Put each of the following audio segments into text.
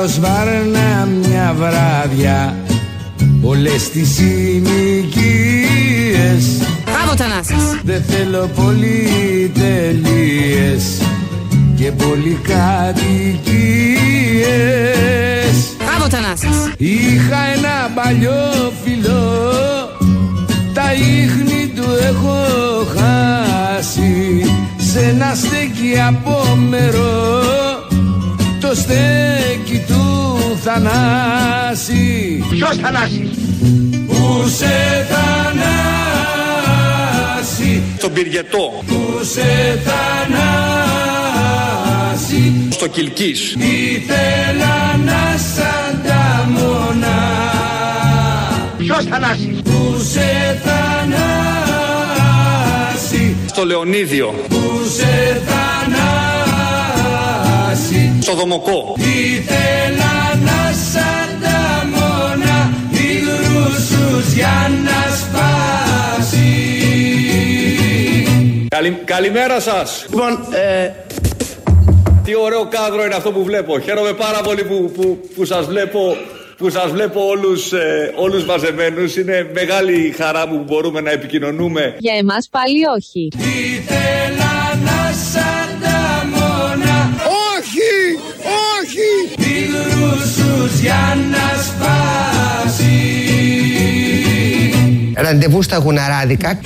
Θα πάρω σβάρνα μια βράδια Όλες τις συνοικίες. Μπράβο Θανάσης. Δεν θέλω πολυτελείες Και πολυκατοικίες Μπράβο Θανάσης. Είχα ένα παλιό φιλό Τα ίχνη του έχω χάσει Σε ένα στέκι απόμερο Το στέκι του Θανάση. Ποιος Θανάση; Που σε Θανάση. Στον Πυριετό. Που σε Θανάση. Στο Κιλκής Ήθελα να σαν τα μονά Ποιος Θανάση; Που σε Θανάση. Στο Λεωνίδιο. Που σε Θανάση Στο Δομοκό. Ήθελα να σαν τα μόνα Υγρούσους για να σπάσει. Καλη... Καλημέρα σας. Λοιπόν, ε, Τι ωραίο κάδρο είναι αυτό που βλέπω. Χαίρομαι πάρα πολύ που, που, που σας βλέπω που σας βλέπω όλους, ε, όλους μαζεμένους. Είναι μεγάλη χαρά μου που μπορούμε να επικοινωνούμε. Για εμάς πάλι όχι. Για να σπάσει Ραντεβού στα γουναράδικα.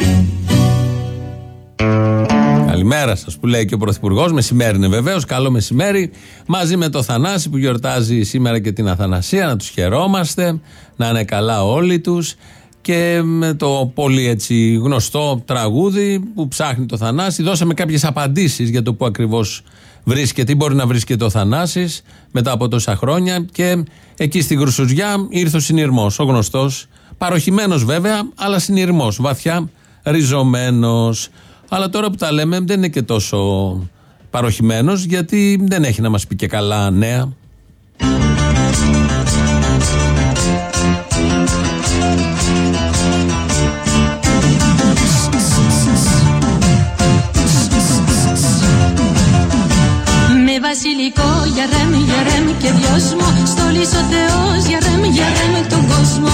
Καλημέρα σας που λέει και ο Πρωθυπουργός. Μεσημέρι είναι βεβαίως. Καλό μεσημέρι. Μαζί με το Θανάση που γιορτάζει σήμερα και την Αθανασία. Να τους χαιρόμαστε. Να είναι καλά όλοι τους. Και με το πολύ έτσι γνωστό τραγούδι που ψάχνει το Θανάση. Δώσαμε κάποιες απαντήσεις για το που ακριβώς βρίσκεται ή μπορεί να βρίσκεται ο Θανάσης μετά από τόσα χρόνια. Και εκεί στην Κρουσουζιά ήρθε ο συνειρμός. Ο γνωστός. Παροχημένος βέβαια, αλλά συνειρμός. Βαθιά ριζωμένος. Αλλά τώρα που τα λέμε δεν είναι και τόσο παροχημένος γιατί δεν έχει να μας πει και καλά νέα. Βασιλικό για ρεμ, για ρεμ και δυόσμο. Στολής ο Θεός για ρεμ, για ρεμ τον κόσμο.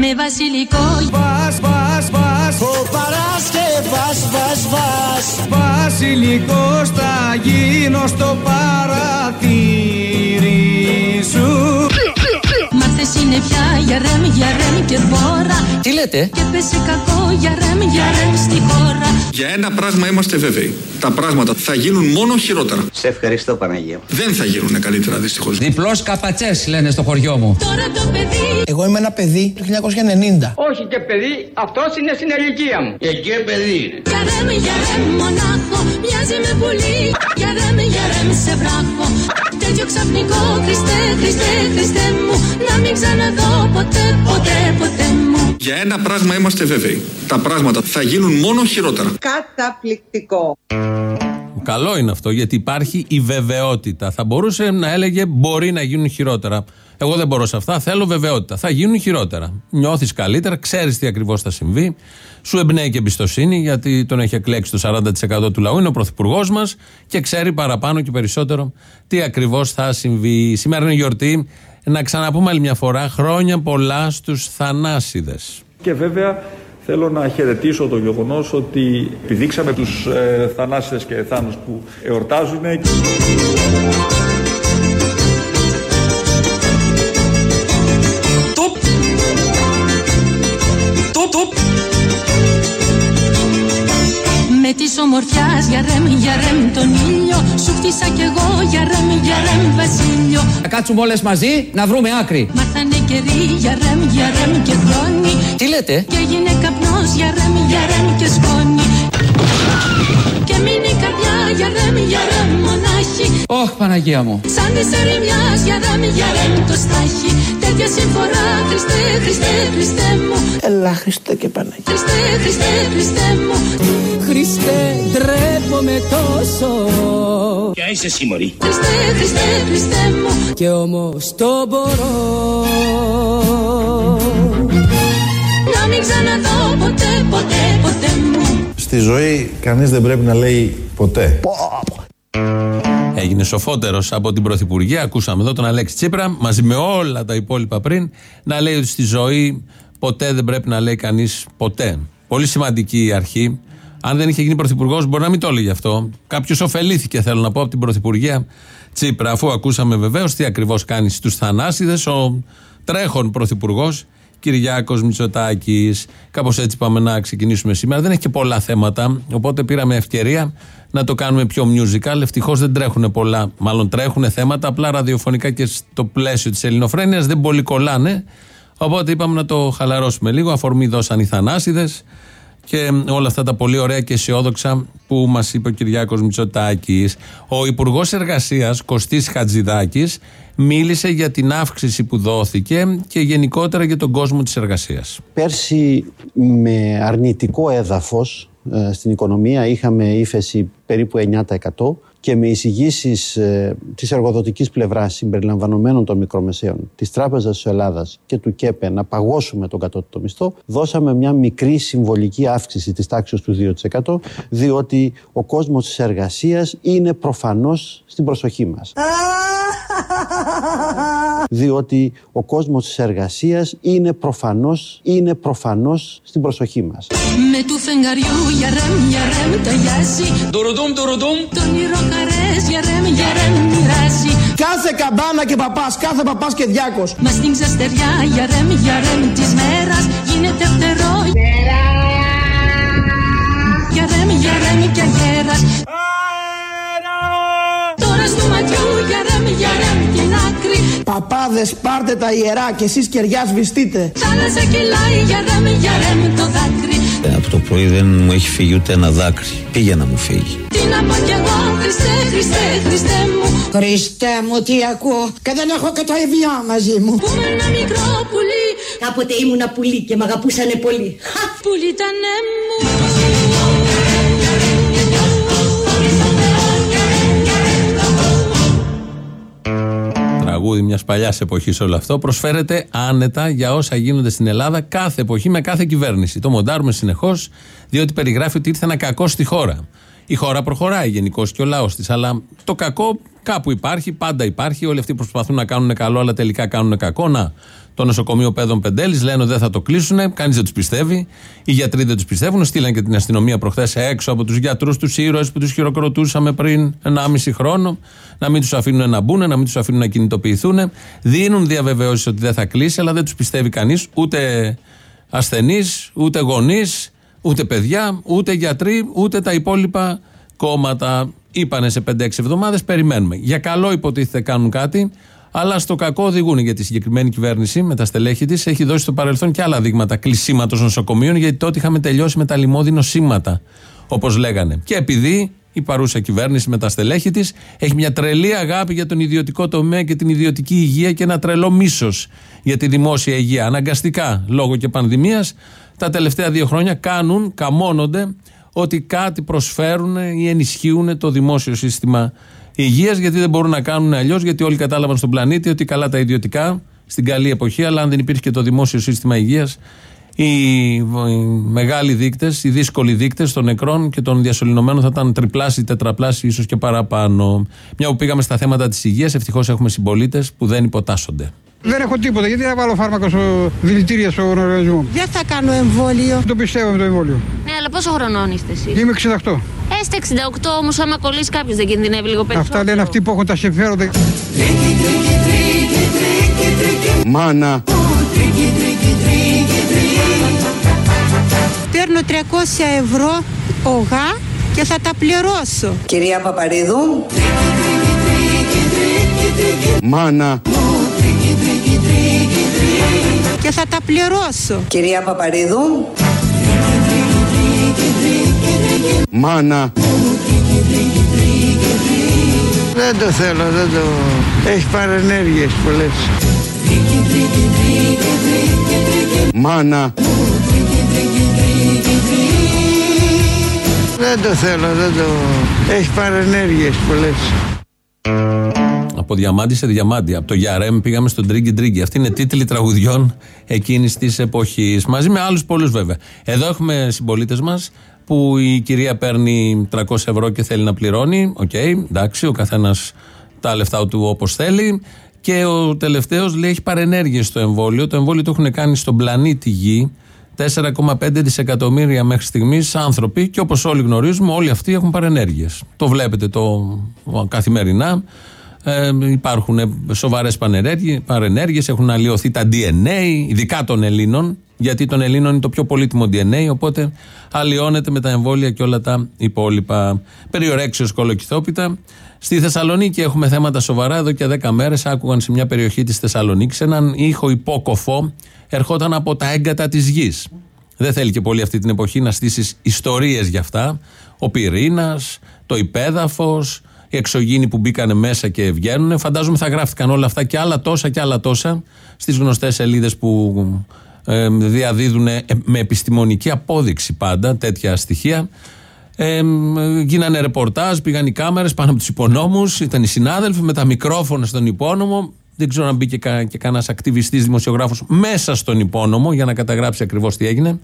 Με βασιλικό Βας, βας, βας Ο Παρασκευάς, βας, βας. Βασιλικός θα γίνω στο παρατήρι για ρεμ, για ρεμ και δώρα Τι λέτε, Και πέσε κακό για ρεμ, για ρεμ στη χώρα Για ένα πράγμα είμαστε βέβαιοι Τα πράγματα θα γίνουν μόνο χειρότερα Σε ευχαριστώ Παναγία. Δεν θα γίνουν καλύτερα δυστυχώς Διπλός καπατσές λένε στο χωριό μου. Τώρα το παιδί Εγώ είμαι ένα παιδί του 1990. Όχι και παιδί, αυτός είναι στην ηλικία μου. Και και παιδί είναι. Για ρεμ, για ρεμ μονάχο Μοιάζει με πουλί Για ρεμ, για ρεμ σε βράχο Τέτοιο ξαφνικό Χριστέ, Χριστέ, Χριστέ μου Να μην ξαναδώ ποτέ, ποτέ, ποτέ μου Για ένα πράγμα είμαστε βέβαιοι Τα πράγματα θα γίνουν μόνο χειρότερα Καταπληκτικό. Καλό είναι αυτό γιατί υπάρχει η βεβαιότητα. Θα μπορούσε να έλεγε μπορεί να γίνουν χειρότερα. Εγώ δεν μπορώ σε αυτά, θέλω βεβαιότητα. Θα γίνουν χειρότερα. Νιώθεις καλύτερα, ξέρεις τι ακριβώς θα συμβεί. Σου εμπνέει και εμπιστοσύνη γιατί τον έχει εκλέξει το 40% του λαού. Είναι ο πρωθυπουργός μας και ξέρει παραπάνω και περισσότερο τι ακριβώς θα συμβεί. Σήμερα είναι γιορτή. Να ξαναπούμε άλλη μια φορά χρόνια πολλά στους Θανάσιδες. Και βέβαια θέλω να χαιρετήσω το γεγονός ότι επιδείξαμε τους ε, θανάσιδες και θάνους που εορτάζουν Με τη ομορφιάς για ρεμ, για ρεμ τον ήλιο. Σου χτίσα κι εγώ για ρεμ, για ρεμ βασίλειο. Να κάτσουμε όλες μαζί να βρούμε άκρη. Μάθανε καιροί για ρεμ, για ρεμ και χρόνι Τι λέτε, Και έγινε καπνός για ρεμ, για ρεμ και σκόνη. Και μείνει η καρδιά για ρεμ, για ρεμ μονάχη. Ωχ Παναγία μου. Σαν της ερημιάς για ρεμ, για ρεμ το στάχι Τέτοια συμφορά Χριστέ, Χριστέ, Χριστέ μου Ελά Χριστέ και Παναγία. Χριστέ, Χριστέ, Χριστέ μου Χριστέ ντρέπομαι τόσο. Ποια είσαι εσύ μωρή. Χριστέ, Χριστέ, Χριστέ μου Και όμως το μπορώ. Να μην ξαναδώ ποτέ, ποτέ, ποτέ μου Στη ζωή κανείς δεν πρέπει να λέει ποτέ. Έγινε σοφότερος από την Πρωθυπουργία. Ακούσαμε εδώ τον Αλέξη Τσίπρα μαζί με όλα τα υπόλοιπα πριν να λέει ότι στη ζωή ποτέ δεν πρέπει να λέει κανείς ποτέ. Πολύ σημαντική η αρχή. Αν δεν είχε γίνει πρωθυπουργός, μπορεί να μην το έλεγε αυτό. Κάποιος ωφελήθηκε, θέλω να πω, από την Πρωθυπουργία Τσίπρα. Αφού ακούσαμε βεβαίως τι ακριβώς κάνει στους Θανάσιδες, ο τρέχον πρωθυπουργός Κυριάκος Μητσοτάκης. Κάπως έτσι πάμε να ξεκινήσουμε σήμερα. Δεν έχει και πολλά θέματα, οπότε πήραμε ευκαιρία να το κάνουμε πιο musical. Ευτυχώς δεν τρέχουν πολλά, μάλλον τρέχουν θέματα, απλά ραδιοφωνικά και στο πλαίσιο της ελληνοφρένειας δεν πολύ κολλάνε. Οπότε είπαμε να το χαλαρώσουμε λίγο. Αφορμή δώσαν οι Θανάσιδες και όλα αυτά τα πολύ ωραία και αισιόδοξα που μας είπε ο Κυριάκος Μητσοτάκης. Ο Υπουργός Εργασίας Κωστής Χατζηδάκης μίλησε για την αύξηση που δόθηκε και γενικότερα για τον κόσμο της εργασίας. Πέρσι με αρνητικό έδαφος ε, στην οικονομία είχαμε ύφεση περίπου 9% και με εισηγήσεις ε, της εργοδοτικής πλευράς συμπεριλαμβανομένων των μικρομεσαίων, της Τράπεζας της Ελλάδας και του ΚΕΠΕ να παγώσουμε τον κατώτατο μισθό, δώσαμε μια μικρή συμβολική αύξηση της τάξης του 2%, διότι ο κόσμος της εργασίας είναι προφανώς στην προσοχή μας. διότι ο κόσμος της εργασίας είναι προφανώς, είναι προφανώς στην προσοχή μας. Με του φεγγαριού για ρεμ, για ρεμ ταιριάζει Τουρουδούμ, τουρουδούμ. Το όνειρο χαρές για ρεμ, για ρεμ μοιράζει Κάθε καμπάνα και παπάς, κάθε παπάς και διάκος. Μα στην ξαστεριά για ρεμ, για ρεμ της μέρας γίνεται φτερό Για ρεμ, για ρεμ και αγέρας Τώρα στο ματιού για ρεμ, για ρεμ την άκρη Παπάδες πάρτε τα ιερά και εσείς κεριά σβηστείτε. Θάλασσα κυλάει για ρεμ, για ρεμ το δάκρυ Από το πρωί δεν μου έχει φύγει ούτε ένα δάκρυ. Πήγε να μου φύγει. Τι να πω κι εγώ Χριστέ, Χριστέ, Χριστέ μου Χριστέ μου τι ακούω και δεν έχω και το ευιά μαζί μου. Που με ένα μικρό πουλί Κάποτε ήμουνα πουλί και μ' αγαπούσανε πολύ. Πουλί ήταν μου Τραγούδι μιας παλιάς εποχής όλο αυτό. Προσφέρεται άνετα για όσα γίνονται στην Ελλάδα κάθε εποχή με κάθε κυβέρνηση. Το μοντάρουμε συνεχώς, διότι περιγράφει ότι ήρθε ένα κακό στη χώρα. Η χώρα προχωράει γενικώς και ο λαός της, αλλά το κακό κάπου υπάρχει, πάντα υπάρχει. Όλοι αυτοί προσπαθούν να κάνουν καλό, αλλά τελικά κάνουν κακό. Να, το νοσοκομείο Πέδων Πεντέλης λένε ότι δεν θα το κλείσουν, κανείς δεν τους πιστεύει. Οι γιατροί δεν τους πιστεύουν. Στείλαν και την αστυνομία προχθές έξω από τους γιατρούς, τους ήρωες που τους χειροκροτούσαμε πριν 1,5 χρόνο, να μην τους αφήνουν να μπουν, να μην τους αφήνουν να κινητοποιηθούν. Δίνουν διαβεβαιώσεις ότι δεν θα κλείσει, αλλά δεν τους πιστεύει κανείς, ούτε ασθενείς, ούτε γονείς, ούτε παιδιά, ούτε γιατροί, ούτε τα υπόλοιπα κόμματα. Είπανε σε 5-6 εβδομάδες, περιμένουμε. Για καλό υποτίθεται κάνουν κάτι, αλλά στο κακό οδηγούν γιατί η συγκεκριμένη κυβέρνηση με τα στελέχη της έχει δώσει στο παρελθόν και άλλα δείγματα κλεισίματος νοσοκομείων, γιατί τότε είχαμε τελειώσει με τα λοιμώδη νοσήματα, όπως λέγανε. Και επειδή η παρούσα κυβέρνηση με τα στελέχη της έχει μια τρελή αγάπη για τον ιδιωτικό τομέα και την ιδιωτική υγεία και ένα τρελό μίσος για τη δημόσια υγεία. Αναγκαστικά, λόγω και πανδημίας, τα τελευταία δύο χρόνια κάνουν, καμώνονται ότι κάτι προσφέρουν ή ενισχύουν το δημόσιο σύστημα υγείας, γιατί δεν μπορούν να κάνουν αλλιώς, γιατί όλοι κατάλαβαν στον πλανήτη ότι καλά τα ιδιωτικά στην καλή εποχή, αλλά αν δεν υπήρχε και το δημόσιο σύστημα υγείας, οι, οι μεγάλοι δείκτες, οι δύσκολοι δείκτες των νεκρών και των διασωληνωμένων θα ήταν τριπλάσιοι, τετραπλάσιοι, ίσως και παραπάνω. Μια που πήγαμε στα θέματα της υγείας, ευτυχώς έχουμε συμπολίτες που δεν υποτάσσονται. Δεν έχω τίποτα. Γιατί να βάλω φάρμακα στο δηλητήρια στον οργανισμό; Μου. Δεν θα κάνω εμβόλιο. Το πιστεύω με το εμβόλιο. Ναι, αλλά πόσο χρονών είστε εσείς; Είμαι 68. Έστε 68 όμως, άμα κολλήσει κάποιος δεν κινδυνεύει λίγο περισσότερο. Αυτά λένε αυτοί που έχουν τα συμφέροντα. Μάνα. Παίρνω 300 ευρώ ογά και θα τα πληρώσω. Κυρία Παπαρίδου. Μάνα. Και θα τα πληρώσω. Κυρία Παπαρίδου. Μάνα. Δεν το θέλω, δεν το... Έχει παρενέργειες πολλές. Μάνα. Δεν το θέλω, δεν το... Έχει παρενέργειες πολλές. Από διαμάντι σε διαμάντι. Από το Γιαρέμ πήγαμε στον Τρίγκι Τρίγκι. Αυτή είναι τίτλοι τραγουδιών εκείνης της εποχής. Μαζί με άλλους πολλούς βέβαια. Εδώ έχουμε συμπολίτες μας που η κυρία παίρνει 300 ευρώ και θέλει να πληρώνει. Οκ, εντάξει, ο καθένας τα λεφτά του όπως θέλει. Και ο τελευταίος λέει έχει παρενέργειες στο εμβόλιο. Το εμβόλιο το έχουν κάνει στον πλανήτη Γη 4,5 δισεκατομμύρια μέχρι στιγμής άνθρωποι και όπως όλοι γνωρίζουμε, όλοι αυτοί έχουν παρενέργειες. Το βλέπετε το καθημερινά. Ε, υπάρχουν σοβαρές παρενέργειες, έχουν αλλοιωθεί τα DNA, ειδικά των Ελλήνων, γιατί των Ελλήνων είναι το πιο πολύτιμο DNA, οπότε αλλοιώνεται με τα εμβόλια και όλα τα υπόλοιπα. Περιορέξιο κολοκυθόπιτα. Στη Θεσσαλονίκη έχουμε θέματα σοβαρά. Εδώ και 10 μέρες άκουγαν σε μια περιοχή της Θεσσαλονίκης έναν ήχο υπόκοφό ερχόταν από τα έγκατα της γης. Δεν θέλει και πολύ αυτή την εποχή να στήσεις ιστορίες για αυτά. Ο πυρήνας, το υπέδαφος, οι εξωγήινοι που μπήκανε μέσα και βγαίνουν. Φαντάζομαι θα γράφτηκαν όλα αυτά και άλλα τόσα και άλλα τόσα στις γνωστές σελίδες που ε, διαδίδουν ε, με επιστημονική απόδειξη πάντα τέτοια στοιχεία. Ε, γίνανε ρεπορτάζ, πήγαν οι κάμερες πάνω από τους υπονόμους, ήταν οι συνάδελφοι με τα μικρόφωνα στον υπόνομο. Δεν ξέρω αν μπήκε κα, και κανένας ακτιβιστής δημοσιογράφος μέσα στον υπόνομο για να καταγράψει ακριβώς τι έγινε.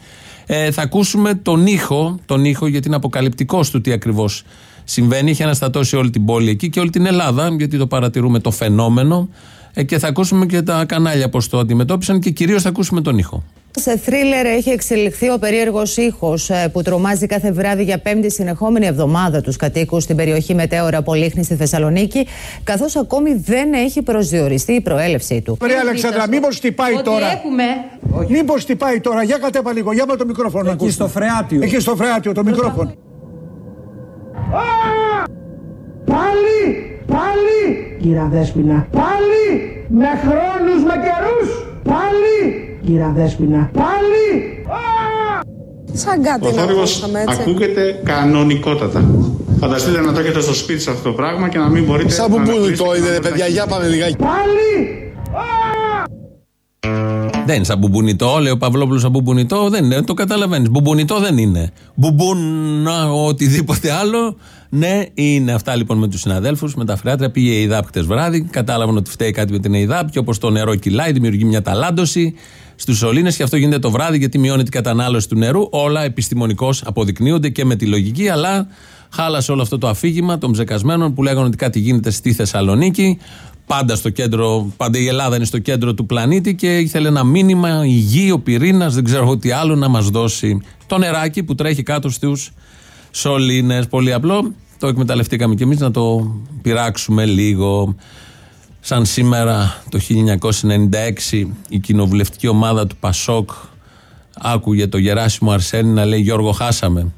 Ε, θα ακούσουμε τον ήχο, τον ήχο γιατί είναι αποκαλυπτικός του τι ακριβώς συμβαίνει. Έχει αναστατώσει όλη την πόλη εκεί και όλη την Ελλάδα, γιατί το παρατηρούμε το φαινόμενο. Ε, και θα ακούσουμε και τα κανάλια πώς το αντιμετώπισαν και κυρίως θα ακούσουμε τον ήχο. Σε θρίλερ έχει εξελιχθεί ο περίεργος ήχος που τρομάζει κάθε βράδυ για πέμπτη συνεχόμενη εβδομάδα τους κατοίκους στην περιοχή Μετέωρα Πολύχνη στη Θεσσαλονίκη, καθώς ακόμη δεν έχει προσδιοριστεί η προέλευσή του. Ωραία, Αλεξάνδρα, μήπως τυπάει Ότι τώρα; έχουμε. Μήπως τυπάει τώρα; Για κατέβα λίγο, για με το μικρόφωνο. Εκεί στο φρεάτιο. Εκεί στο φρεάτιο, το μικρόφωνο. Πάλι, πάλι, κύρα Δέσποινα, πάλι, με χρόνους, με καιρούς, πάλι, κύρα Δέσποινα, πάλι. Σαν κάτι Ο να θόρυβος ακούσαμε, έτσι. ακούγεται κανονικότατα. Φανταστείτε να το έχετε στο σπίτι σε αυτό το πράγμα και να μην μπορείτε Σαν να μπουμπούνι αναπνεύσετε το και να είδε, μπορείτε παιδιά, να για πάμε λιγάκι. Πάλι, Δεν είναι σαν μπουμπουνιτό, λέει ο Παυλόπουλος σαν μπουμπουνιτό. Δεν είναι, το καταλαβαίνεις. Μπουμπουνιτό δεν είναι. Μπουμπούνα, οτιδήποτε άλλο. Ναι, είναι αυτά λοιπόν με τους συναδέλφους, με τα φρεάτρια. Πήγε η ΕΙΔΑΠ χτες βράδυ. Κατάλαβαν ότι φταίει κάτι με την ΕΙΔΑΠ και όπως το νερό κυλάει, δημιουργεί μια ταλάντωση στους σωλήνες και αυτό γίνεται το βράδυ γιατί μειώνει την κατανάλωση του νερού. Όλα επιστημονικώς αποδεικνύονται και με τη λογική, αλλά χάλασε όλο αυτό το αφήγημα των ψεκασμένων που λέγανε ότι κάτι γίνεται στη Θεσσαλονίκη. Πάντα στο κέντρο, πάντα η Ελλάδα είναι στο κέντρο του πλανήτη και ήθελε ένα μήνυμα, η γη, ο πυρήνας, δεν ξέρω εγώ τι άλλο να μας δώσει. Το νεράκι που τρέχει κάτω στους σωλήνες. Πολύ απλό. Το εκμεταλλευτήκαμε κι εμείς να το πειράξουμε λίγο. Σαν σήμερα το 1996 η κοινοβουλευτική ομάδα του Πασόκ άκουγε το Γεράσιμο Αρσένη να λέει Γιώργο χάσαμε.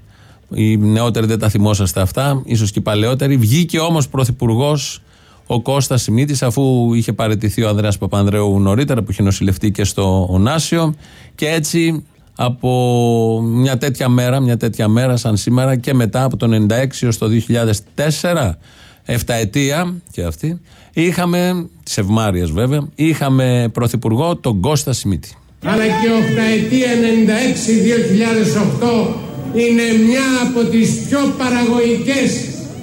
Οι νεότεροι δεν τα θυμόσαστε αυτά, ίσως και οι παλαιότεροι. Βγήκε όμως πρωθυπουργός ο Κώστας Σιμίτης αφού είχε παραιτηθεί ο Ανδρέας Παπανδρέου νωρίτερα που είχε νοσηλευτεί και στο Ωνάσιο. Και έτσι από μια τέτοια μέρα, μια τέτοια μέρα σαν σήμερα και μετά από το 96 έως το 2004 εφταετία και αυτή είχαμε, της Ευμάριας βέβαια είχαμε πρωθυπουργό τον Κώστα Σιμίτη. Αλλά και οχταετία 96-2008 είναι μια από τις πιο παραγωγικές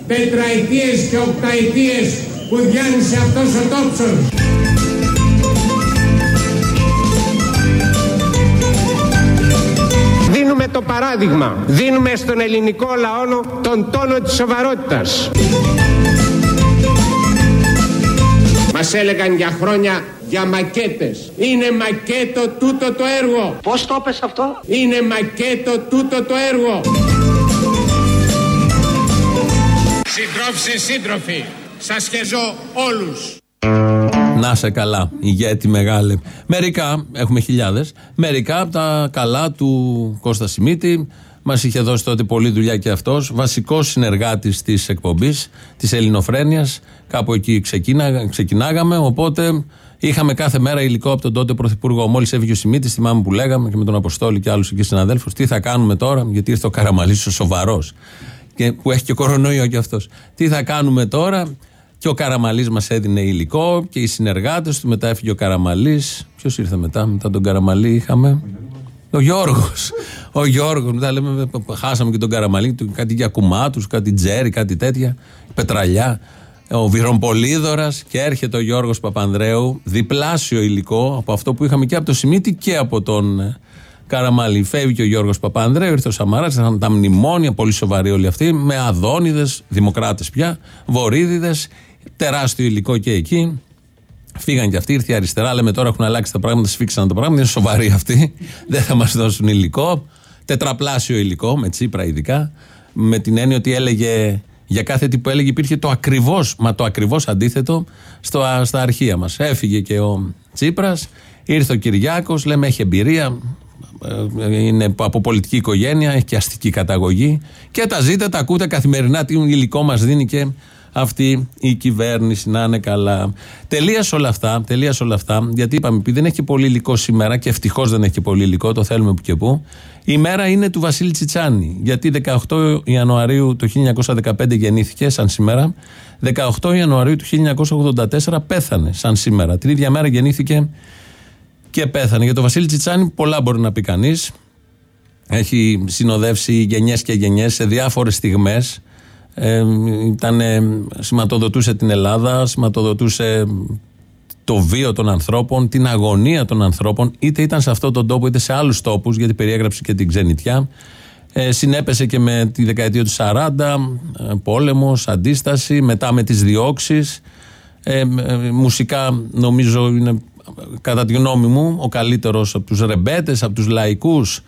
τετραετίες και οκταετίες που διάνυσε αυτός ο τόξος. Δίνουμε το παράδειγμα, δίνουμε στον ελληνικό λαό τον τόνο της σοβαρότητας. Μας έλεγαν για χρόνια για μακέτες. Είναι μακέτο τούτο το έργο. Πώς το έπες αυτό; Είναι μακέτο τούτο το έργο. Συντρόφοι, σύντροφοι, σας χεζώ όλους. Να σε καλά, ηγέτη μεγάλη. Μερικά, έχουμε χιλιάδες, μερικά από τα καλά του Κώστα Σιμίτη. Μας είχε δώσει τότε πολλή δουλειά και αυτός. Βασικός συνεργάτης της εκπομπής, της Ελληνοφρένειας. Κάπου εκεί ξεκίνα, ξεκινάγαμε. Οπότε είχαμε κάθε μέρα υλικό από τον τότε Πρωθυπουργό. Μόλις έφυγε ο Σιμίτης, θυμάμαι που λέγαμε και με τον Αποστόλη και άλλους εκεί συναδέλφους, τι θα κάνουμε τώρα, γιατί ήρθε ο Καραμαλής ο σοβαρός. Που έχει και κορονοϊό κι αυτός. Τι θα κάνουμε τώρα, και ο Καραμαλής μας έδινε υλικό και οι συνεργάτες του. Μετά έφυγε ο Καραμαλής. Ποιος ήρθε μετά, μετά τον Καραμαλή είχαμε; Ο Γιώργος. Ο Γιώργος. Μετά λέμε, χάσαμε και τον Καραμαλή. του- Κάτι για κουμάτους, κάτι τζέρι, κάτι τέτοια. Πετραλιά. Ο Βυρομπολίδωρας και έρχεται ο Γιώργος Παπανδρέου. Διπλάσιο υλικό από αυτό που είχαμε και από το Σιμίτη και από τον ε, Καραμαλή. Φεύγει και ο Γιώργος Παπανδρέου, ήρθε ο Σαμαράς, ήταν τα μνημόνια, πολύ σοβαροί όλοι αυτοί, με αδόνιδες, δημοκράτες πια, βορύδιδες, τεράστιο υλικό και εκεί. Φύγαν και αυτοί, ήρθε η αριστερά. Λέμε τώρα έχουν αλλάξει τα πράγματα, σφίξαν τα πράγματα. Είναι σοβαροί αυτοί. Δεν θα μας δώσουν υλικό. Τετραπλάσιο υλικό, με τσίπρα ειδικά. Με την έννοια ότι έλεγε για κάθε τι που έλεγε υπήρχε το ακριβώς, μα το ακριβώς αντίθετο στο, στα αρχεία μας. Έφυγε και ο Τσίπρας, ήρθε ο Κυριάκος, λέμε έχει εμπειρία, ε, είναι από πολιτική οικογένεια, έχει και αστική καταγωγή και τα ζείτε, τα ακούτε καθημερινά τι υλικό μας δίνει και αυτή η κυβέρνηση να είναι καλά. Τελείας όλα αυτά, τελείας όλα αυτά, γιατί είπαμε, επειδή δεν έχει και πολύ υλικό σήμερα και ευτυχώς δεν έχει και πολύ υλικό, το θέλουμε που και που. Η μέρα είναι του Βασίλη Τσιτσάνη. Γιατί 18 Ιανουαρίου του 1915 γεννήθηκε, σαν σήμερα. 18 Ιανουαρίου του 1984 πέθανε, σαν σήμερα. Την ίδια μέρα γεννήθηκε και πέθανε. Για τον Βασίλη Τσιτσάνη πολλά μπορεί να πει κανείς. Έχει συνοδεύσει γενιές και γενιές σε διάφορες στιγμές ε, ήταν, σηματοδοτούσε την Ελλάδα, σηματοδοτούσε το βίο των ανθρώπων, την αγωνία των ανθρώπων, είτε ήταν σε αυτόν τον τόπο είτε σε άλλους τόπους, γιατί περιέγραψε και την ξενιτιά. Ε, συνέπεσε και με τη δεκαετία του 40, ε, πόλεμος, αντίσταση, μετά με τις διώξεις. Ε, ε, μουσικά νομίζω είναι κατά τη γνώμη μου ο καλύτερος από τους ρεμπέτες, από τους λαϊκούς.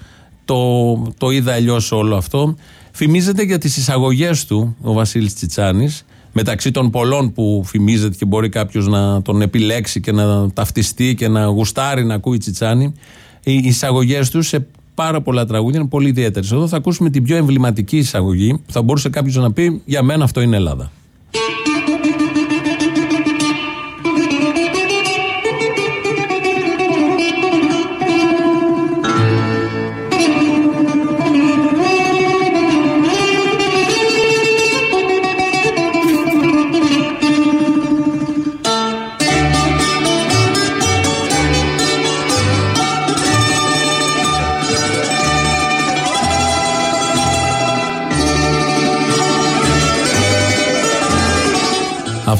Το, το είδα αλλιώς όλο αυτό. Φημίζεται για τις εισαγωγές του ο Βασίλης Τσιτσάνης, μεταξύ των πολλών που φημίζεται και μπορεί κάποιος να τον επιλέξει και να ταυτιστεί και να γουστάρει να ακούει Τσιτσάνη. Οι εισαγωγές του σε πάρα πολλά τραγούδια είναι πολύ ιδιαίτερες. Εδώ θα ακούσουμε την πιο εμβληματική εισαγωγή που θα μπορούσε κάποιος να πει: Για μένα αυτό είναι Ελλάδα.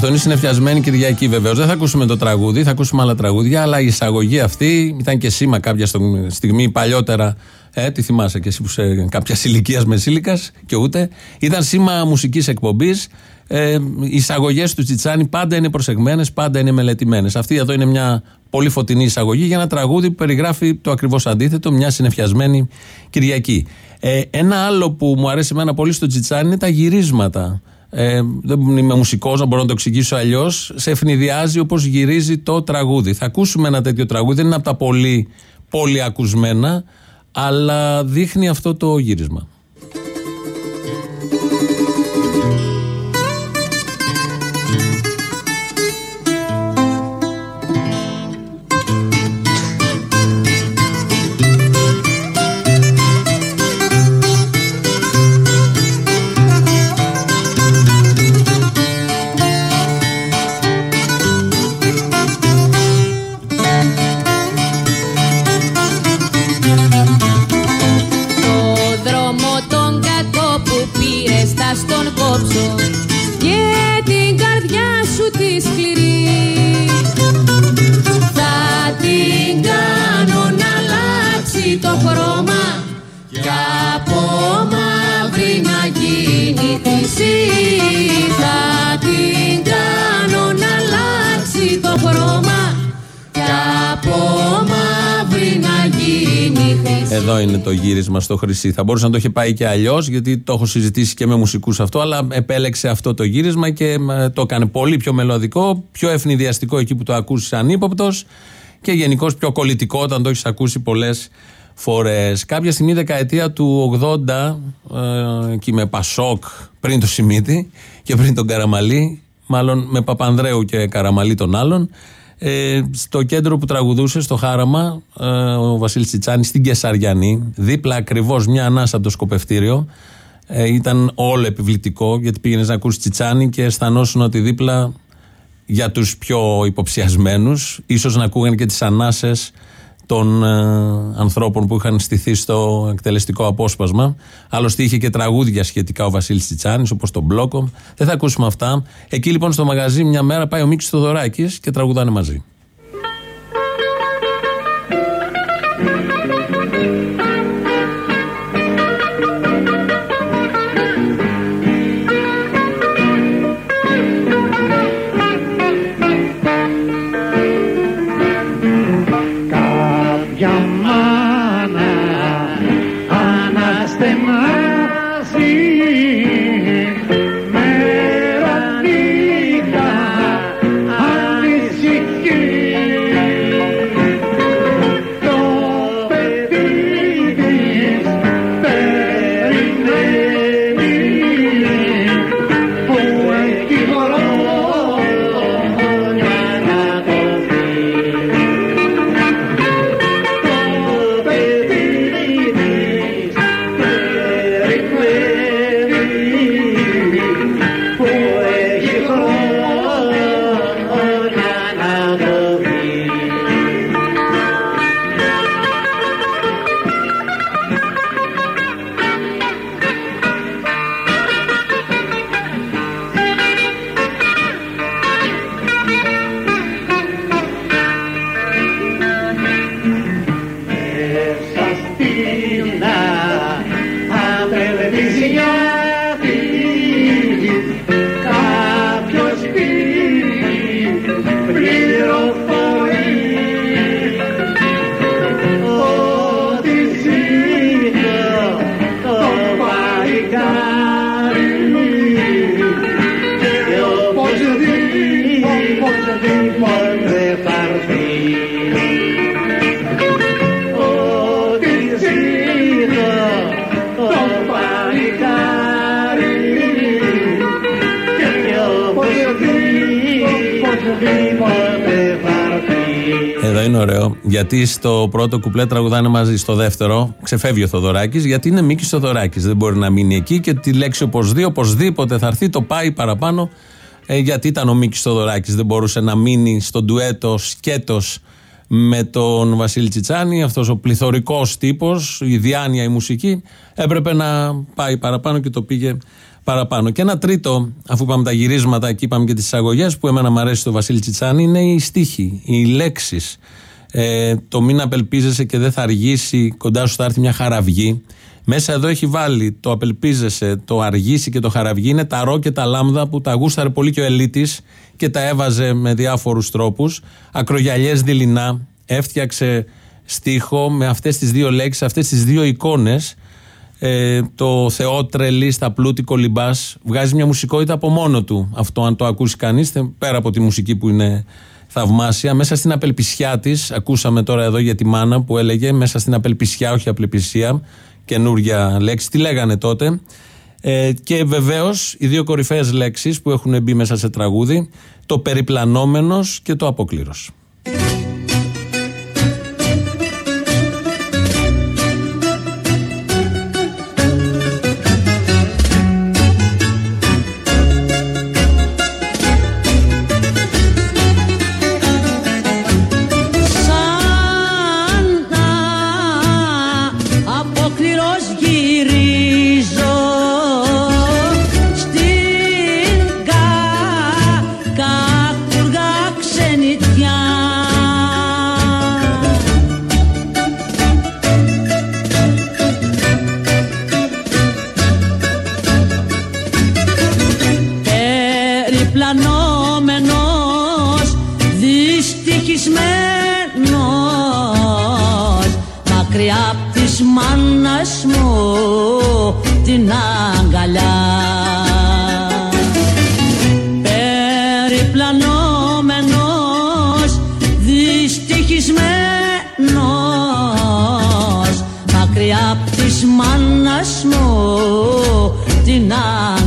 Αυτό είναι συνεφιασμένη Κυριακή βεβαίως. Δεν θα ακούσουμε το τραγούδι, θα ακούσουμε άλλα τραγούδια, αλλά η εισαγωγή αυτή ήταν και σήμα κάποια στιγμή παλιότερα. Ε, τι θυμάσαι και εσύ που σε κάποια ηλικίας μεσήλικα και ούτε. Ήταν σήμα μουσικής εκπομπής. Ε, οι εισαγωγές του Τσιτσάνη πάντα είναι προσεγμένες, πάντα είναι μελετημένες. Αυτή εδώ είναι μια πολύ φωτεινή εισαγωγή για ένα τραγούδι που περιγράφει το ακριβώς αντίθετο, μια συνεφιασμένη Κυριακή. Ε, ένα άλλο που μου αρέσει εμένα πολύ στο Τσιτσάνη είναι τα γυρίσματα. Ε, δεν είμαι μουσικός, να μπορώ να το εξηγήσω αλλιώς. Σε ευνηδιάζει όπως γυρίζει το τραγούδι. Θα ακούσουμε ένα τέτοιο τραγούδι, δεν είναι από τα πολύ, πολύ ακουσμένα, αλλά δείχνει αυτό το γύρισμα. Είναι το γύρισμα στο Χρυσή. Θα μπορούσε να το είχε πάει και αλλιώς, γιατί το έχω συζητήσει και με μουσικούς αυτό, αλλά επέλεξε αυτό το γύρισμα και το έκανε πολύ πιο μελωδικό, πιο ευνηδιαστικό εκεί που το ακούσεις ανύποπτο και γενικώς πιο κολλητικό όταν το έχεις ακούσει πολλές φορές. Κάποια στιγμή, δεκαετία του 80, ε, εκεί με Πασόκ, πριν το Σιμίτι και πριν τον Καραμαλή, μάλλον με Παπανδρέου και Καραμαλή τον άλλον, ε, στο κέντρο που τραγουδούσε, στο Χάραμα, ε, ο Βασίλης Τσιτσάνης στην Κεσαριανή, δίπλα ακριβώς μια ανάσα από το σκοπευτήριο. Ε, ήταν όλο επιβλητικό γιατί πήγαινες να ακούσεις Τσιτσάνη και αισθανόσουν ότι δίπλα για τους πιο υποψιασμένους ίσως να ακούγαν και τις ανάσες των ε, ανθρώπων που είχαν στηθεί στο εκτελεστικό απόσπασμα. Άλλωστε είχε και τραγούδια σχετικά ο Βασίλης Τσιτσάνης, όπως τον Μπλόκο. Δεν θα ακούσουμε αυτά. Εκεί λοιπόν στο μαγαζί μια μέρα πάει ο Μίκη Θοδωράκης και τραγουδάνε μαζί. Γιατί στο πρώτο κουπλέ τραγουδάνε μαζί. Στο δεύτερο ξεφεύγει ο Θοδωράκης. Γιατί είναι Μίκης Θοδωράκης. Δεν μπορεί να μείνει εκεί και τη λέξη οπωσδήποτε, οπωσδήποτε θα έρθει. Το πάει παραπάνω. Ε, γιατί ήταν ο Μίκης Θοδωράκης. Δεν μπορούσε να μείνει στο ντουέτο σκέτος με τον Βασίλη Τσιτσάνη. Αυτός ο πληθωρικός τύπος, η διάνοια, η μουσική. Έπρεπε να πάει παραπάνω και το πήγε παραπάνω. Και ένα τρίτο, αφού είπαμε τα γυρίσματα και είπαμε και τις εισαγωγές, που εμένα μου αρέσει στο Βασίλη Τσιτσάνη, είναι οι στίχοι, οι λέξεις. Ε, το μην απελπίζεσαι και δεν θα αργήσει, κοντά σου θα έρθει μια χαραυγή. Μέσα εδώ έχει βάλει το απελπίζεσαι, το αργήσει και το χαραυγή. Είναι τα ρο και τα λάμδα που τα γούσταρε πολύ και ο Ελίτης και τα έβαζε με διάφορους τρόπους. Ακρογιαλιές δειλινά. Έφτιαξε στίχο με αυτές τις δύο λέξεις, αυτές τις δύο εικόνες. Ε, το Θεό τρελή στα πλούτη κολυμπάς βγάζει μια μουσικότητα από μόνο του. Αυτό, αν το ακούσει κανείς, πέρα από τη μουσική που είναι θαυμάσια, μέσα στην απελπισιά της, ακούσαμε τώρα εδώ για τη μάνα που έλεγε μέσα στην απελπισιά, όχι απελπισία, καινούργια λέξη. Τι λέγανε τότε. Ε, και βεβαίως οι δύο κορυφαίες λέξεις που έχουν μπει μέσα σε τραγούδι, το περιπλανόμενος και το αποκλήρωση. Περιπλανόμενος, δυστυχισμένος. Μακριά απ' της μάνας μου την αγκαλιά. Περιπλανόμενος, δυστυχισμένος. Μακριά απ' της μάνας μου την αγκαλιά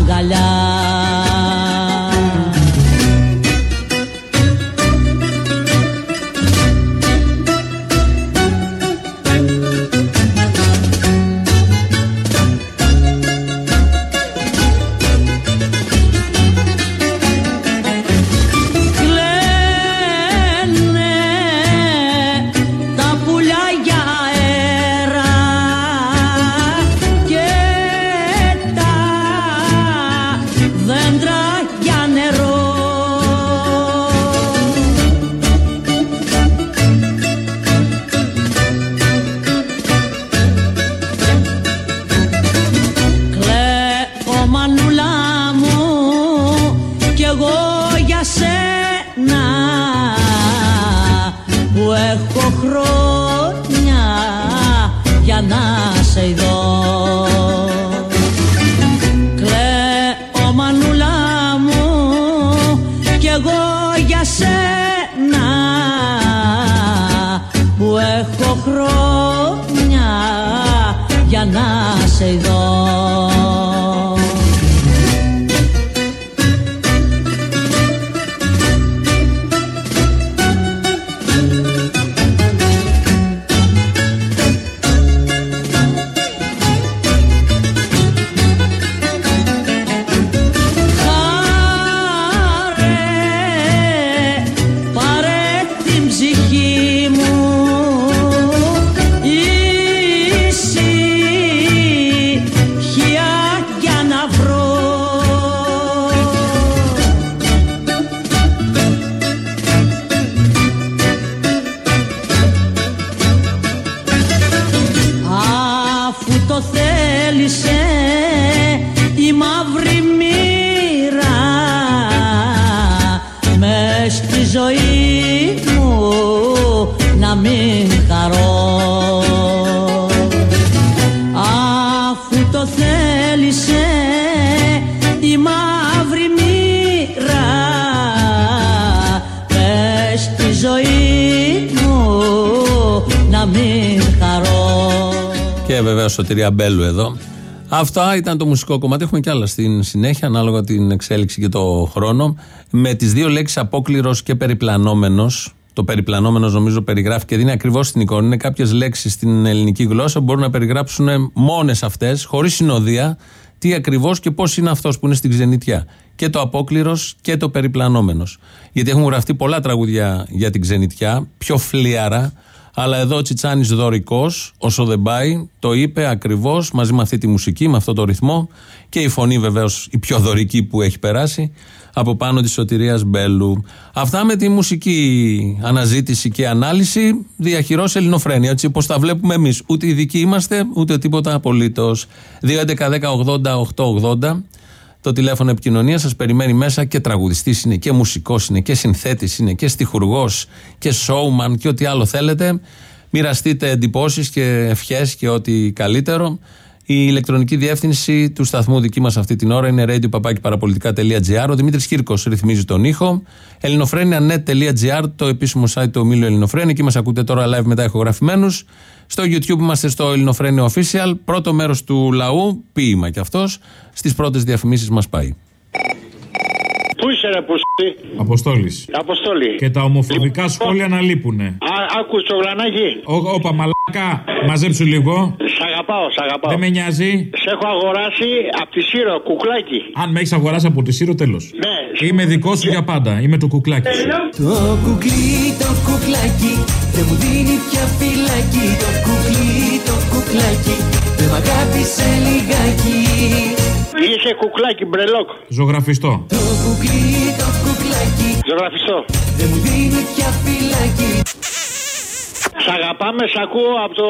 χρόνια για να σε ειδώ. Και βεβαίω σωτηρία Μπέλου εδώ. Αυτά ήταν το μουσικό κομμάτι. Έχουμε κι άλλα στην συνέχεια, ανάλογα την εξέλιξη και το χρόνο. Με τις δύο λέξεις απόκληρος και περιπλανόμενος. Το περιπλανόμενος νομίζω περιγράφει και δίνει ακριβώς την εικόνα. Είναι κάποιες λέξεις στην ελληνική γλώσσα που μπορούν να περιγράψουν μόνες αυτές, χωρίς συνοδεία, τι ακριβώς και πώς είναι αυτός που είναι στην ξενιτιά. Και το απόκληρος και το περιπλανόμενος. Γιατί έχουν γραφτεί πολλά τραγουδιά για την ξενιτιά, πιο φλίαρα, αλλά εδώ ο Τσιτσάνης δωρικός, όσο δεν πάει, το είπε ακριβώς μαζί με αυτή τη μουσική, με αυτό το ρυθμό και η φωνή βεβαίως η πιο δωρική που έχει περάσει από πάνω της σωτηρίας Μπέλου. Αυτά με τη μουσική αναζήτηση και ανάλυση διαχειρός Ελληνοφρένια, έτσι όπως τα βλέπουμε εμείς. Ούτε ειδικοί είμαστε, ούτε τίποτα απολύτως. 2.11.10.80.880 το τηλέφωνο επικοινωνίας σας περιμένει μέσα και τραγουδιστής είναι και μουσικός είναι και συνθέτης είναι και στιχουργός και showman και ό,τι άλλο θέλετε. Μοιραστείτε εντυπώσεις και ευχές και ό,τι καλύτερο. Η ηλεκτρονική διεύθυνση του σταθμού δική μας αυτή την ώρα είναι radio.parapolitica.gr. Ο Δημήτρης Κύρκος ρυθμίζει τον ήχο. ελληνοφρένια.net.gr, το επίσημο site του ομίλου Ελληνοφρένια. Εκεί μας ακούτε τώρα live μετά ηχογραφημένους. Στο YouTube είμαστε στο Ελληνοφρένιο Official. Πρώτο μέρος του λαού, ποίημα κι αυτός. Στις πρώτες διαφημίσεις μας πάει. Πού είσαι ρε πουσί. Αποστόλης. Αποστόλη. Και τα ομοφοβικά σχόλια να λείπουνε. Α, άκου το γρανάκι. Ω- Όπα, μαλάκα, μαζέψου λίγο. Σ' αγαπάω, σ' αγαπάω. Δεν με νοιάζει. Σε έχω αγοράσει από τη Σύρο, κουκλάκι. Αν με έχεις αγοράσει από τη Σύρο, τέλος. Ναι. Είμαι δικός σου για πάντα. Είμαι το κουκλάκι σου. Το κουκλί, το κουκλάκι Δεν μου δίνει πια φυλάκι Το κουκλί, το κουκλάκι Δεν μ' αγάπησε λιγάκι Είσαι κουκλάκι, μπρελόκ. Ζωγραφιστό. Το κουκλί, το κουκλάκι Ζωγραφιστό. Δεν μου δίνει πια φυλάκι Σ' αγαπάμε, σ' ακούω από το,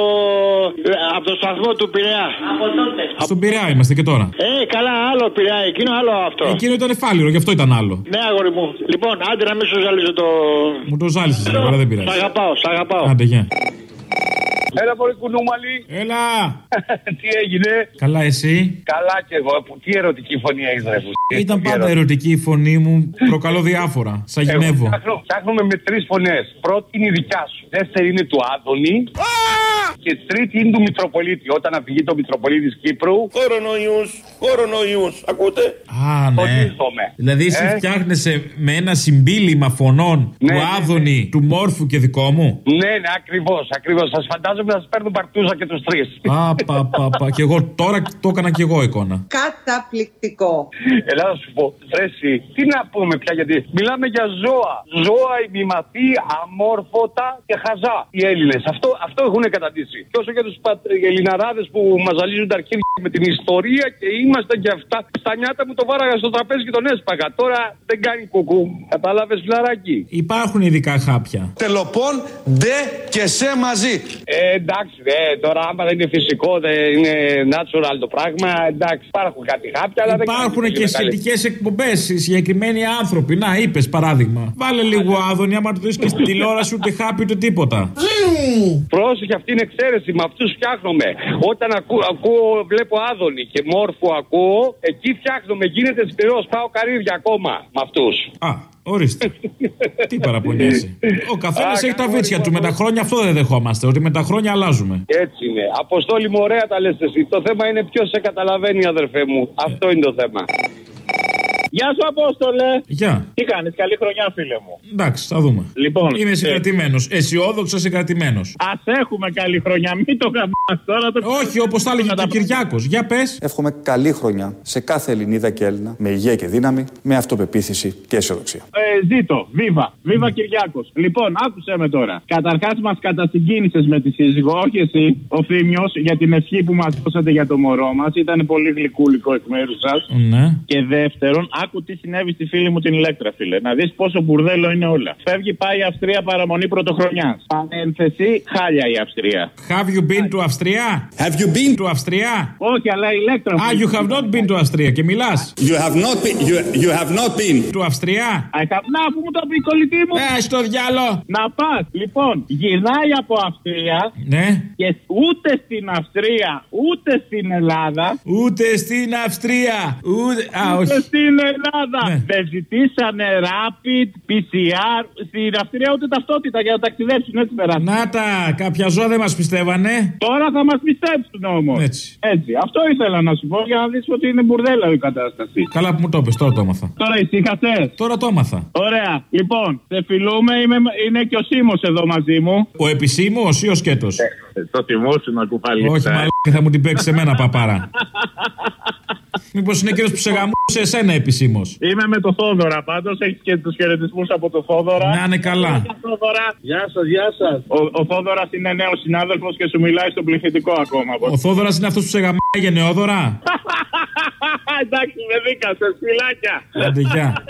από το σταθμό του Πειραιά. Από τότε. Στον Πειραιά είμαστε και τώρα. Ε, καλά, άλλο Πειραιά, εκείνο άλλο αυτό. Εκείνο ήταν φάλιρο, γι' αυτό ήταν άλλο. Ναι, αγόρι μου. Λοιπόν, άντε να μην σου ζαλίζω το. Μου το ζάλισες λίγο, αλλά δεν Σ' πειράζει. αγαπάω, σ' αγαπάω. Άντε, γεια. Έλα πολύ κουνούμαλι. Έλα. τι έγινε; Καλά, εσύ; Καλά κι εγώ. Που- Τι ερωτική φωνή έχεις ρε που. Ήταν πάντα ερωτική; η φωνή μου. Προκαλώ διάφορα. Σα γυνεύω. Φτιάχνω- Φτιάχνουμε με τρεις φωνές. Πρώτη είναι η δικιά σου. Δεύτερη είναι του Άδωνη. Και τρίτη είναι του Μητροπολίτη. Όταν αφηγεί το Μητροπολίτη Κύπρου. Κορονοϊούς. Κορονοϊού. Ακούτε; Α, ναι. Οτίστομαι. Δηλαδή, εσύ Ε; φτιάχνεσαι με ένα συμπίλημα φωνών Ναι, του ναι, Άδωνη, του Μόρφου και δικό μου; Ναι, ναι, ακριβώς. Ακριβώς. Σας φαντάζομαι να σας παίρνουν παρτούζα και τους τρεις. Α, πα, πα, πα. Και εγώ τώρα το έκανα και εγώ εικόνα. Καταπληκτικό. Ελά, να σου πω, Φρέση, τι να πούμε πια, γιατί μιλάμε για ζώα. Ζώα ημιμαθή, αμόρφωτα και χαζά οι Έλληνες. Αυτό, αυτό έχουν καταντήσει. Και όσο για τους Ελληναράδες που μα ζαλίζουν τα αρχίδια με την ιστορία και είμαστε και αυτά. Στα νιάτα μου το βάραγα στο τραπέζι και τον έσπαγα. Τώρα δεν κάνει κουκού. Κατάλαβες, φιλαράκι; Υπάρχουν ειδικά χάπια. Τελοπών, ντε και σε μαζί. Ε, εντάξει, ε, τώρα άμα δεν είναι φυσικό, δεν είναι natural το πράγμα. Εντάξει, υπάρχουν κάτι χάπια, αλλά δεν Υπάρχουν κάνει και τίποτα καλύτερο. σχετικές εκπομπές, συγκεκριμένοι άνθρωποι. Να, είπες παράδειγμα. Βάλε λίγο άδωνη, άμα το δεις και στην τηλεόραση ούτε χάπι ούτε τίποτα. Πρόσεχε, αυτή είναι εξαίρεση. Με αυτούς φτιάχνομαι. Όταν ακού, ακούω, βλέπω άδωνη και μόρφο ακούω, εκεί φτιάχνομαι. Γίνεται σκληρός. Πάω καρύδια ακόμα με αυτούς. Α, ορίστε. Τι παραπονιέσαι. Ο καθένας έχει τα βίτσια του. Με τα χρόνια αυτό δεν δεχόμαστε. Ότι με τα χρόνια αλλάζουμε. Έτσι είναι. Αποστόλη μου, ωραία τα λες εσύ. Το θέμα είναι ποιος σε καταλαβαίνει, αδερφέ μου. Αυτό είναι το θέμα. Γεια σου, Απόστολε. Γεια. Τι κάνεις, καλή χρονιά, φίλε μου. Εντάξει, θα δούμε. Λοιπόν, Είμαι ε, συγκρατημένος. Αισιόδοξος συγκρατημένος. Α έχουμε καλή χρονιά, μην το γαμπάς τώρα. Το... Όχι, όπως τα έλεγε και ο Κυριάκος. Για πες. Εύχομαι καλή χρονιά σε κάθε Ελληνίδα και Έλληνα με υγεία και δύναμη, με αυτοπεποίθηση και αισιοδοξία. Ε, ζήτω, βίβα, βίβα Κυριάκος. Λοιπόν, άκουσε με τώρα. Καταρχάς, μας κατασυγκίνησες με τη σύζυγο, όχι εσύ, ο Θήμιος, για την ευχή που μας δώσατε για το μωρό μας. Ήταν πολύ γλυκούλικο εκ μέρους σας. Ναι. Και δεύτερον, άκου τι συνέβη στη φίλη μου την Ηλέκτρα, φίλε. Να δεις πόσο μπουρδέλο είναι όλα. Φεύγει, πάει η Αυστρία παραμονή πρωτοχρονιάς. Παρένθεση, χάλια η Αυστρία. Have you been to Αυστρία; Have you been to Αυστρία; Όχι, αλλά η Ηλέκτρα. Ah, you have not been to Αυστρία και μιλάς. You have not been, you, you have not been. Του Αυστρία; I have- Να, που μου το πει η κολλητή μου. Ε, στο διάλο. Να πας. Λοιπόν, γυρνάει από Αυστρία Ναι. και ούτε στην Αυστρία ούτε στην Ελλάδα. Ούτε στην Αυστρία. Ούτε. Α, Ούτε όχι. στην Ελλάδα. Δεν ζητήσανε rapid, PCR. Στην Αυστρία ούτε ταυτότητα για να ταξιδέψουν έτσι περάσουν. Να τα, κάποια ζώα δεν μας πιστεύανε. Τώρα θα μας πιστέψουν όμως. Έτσι. Έτσι. Αυτό ήθελα να σου πω για να δεις ότι είναι μπουρδέλα η κατάσταση. Καλά που μου το πες, τώρα το έμαθα. Τώρα ησύχασες. Τώρα το έμαθα. Ωραία. Λοιπόν, σε φιλούμε. Είμαι, είναι και ο Σίμω εδώ μαζί μου. Ο επισήμο ή ο σκέτος; Το θυμόσου να κουφαλίσει. Όχι, μαλάκα, θα μου την παίξεις εμένα παπάρα. Μήπως είναι κύριος που σε γαμούσε εσένα επισήμως; Είμαι με το Θόδωρα πάντως. Έχεις και τους χαιρετισμούς από το Θόδωρα. Να είναι καλά. Θόδωρα. Γεια σας, γεια σας. Ο, ο Θόδωρας είναι νέος συνάδελφος και σου μιλάει στον πληθυντικό ακόμα. Ο Θόδωρας είναι αυτός που σε γαμάει για νεόδωρα. Εντάξει, με δίκασες. Φιλάκια. Άντε, γεια.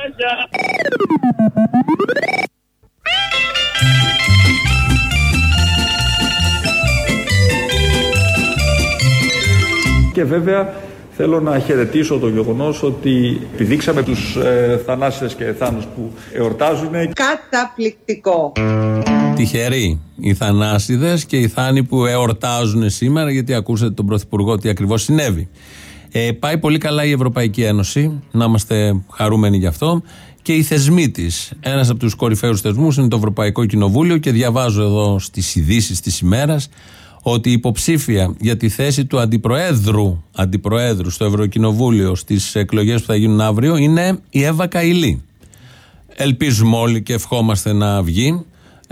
Και βέβαια θέλω να χαιρετήσω το γεγονός ότι επιδείξαμε τους ε, θανάσιδες και θάνους που εορτάζουν. Καταπληκτικό. Τυχεροί οι θανάσιδες και οι θάνοι που εορτάζουν σήμερα, γιατί ακούσατε τον Πρωθυπουργό τι ακριβώς συνέβη. Ε, πάει πολύ καλά η Ευρωπαϊκή Ένωση, να είμαστε χαρούμενοι γι' αυτό. Και οι θεσμοί της. Ένας από τους κορυφαίους θεσμούς είναι το Ευρωπαϊκό Κοινοβούλιο και διαβάζω εδώ στις ειδήσεις της ημέρας ότι η υποψήφια για τη θέση του αντιπροέδρου, αντιπροέδρου στο Ευρωκοινοβούλιο στις εκλογές που θα γίνουν αύριο είναι η Εύα Καηλή. Ελπίζουμε όλοι και ευχόμαστε να βγει.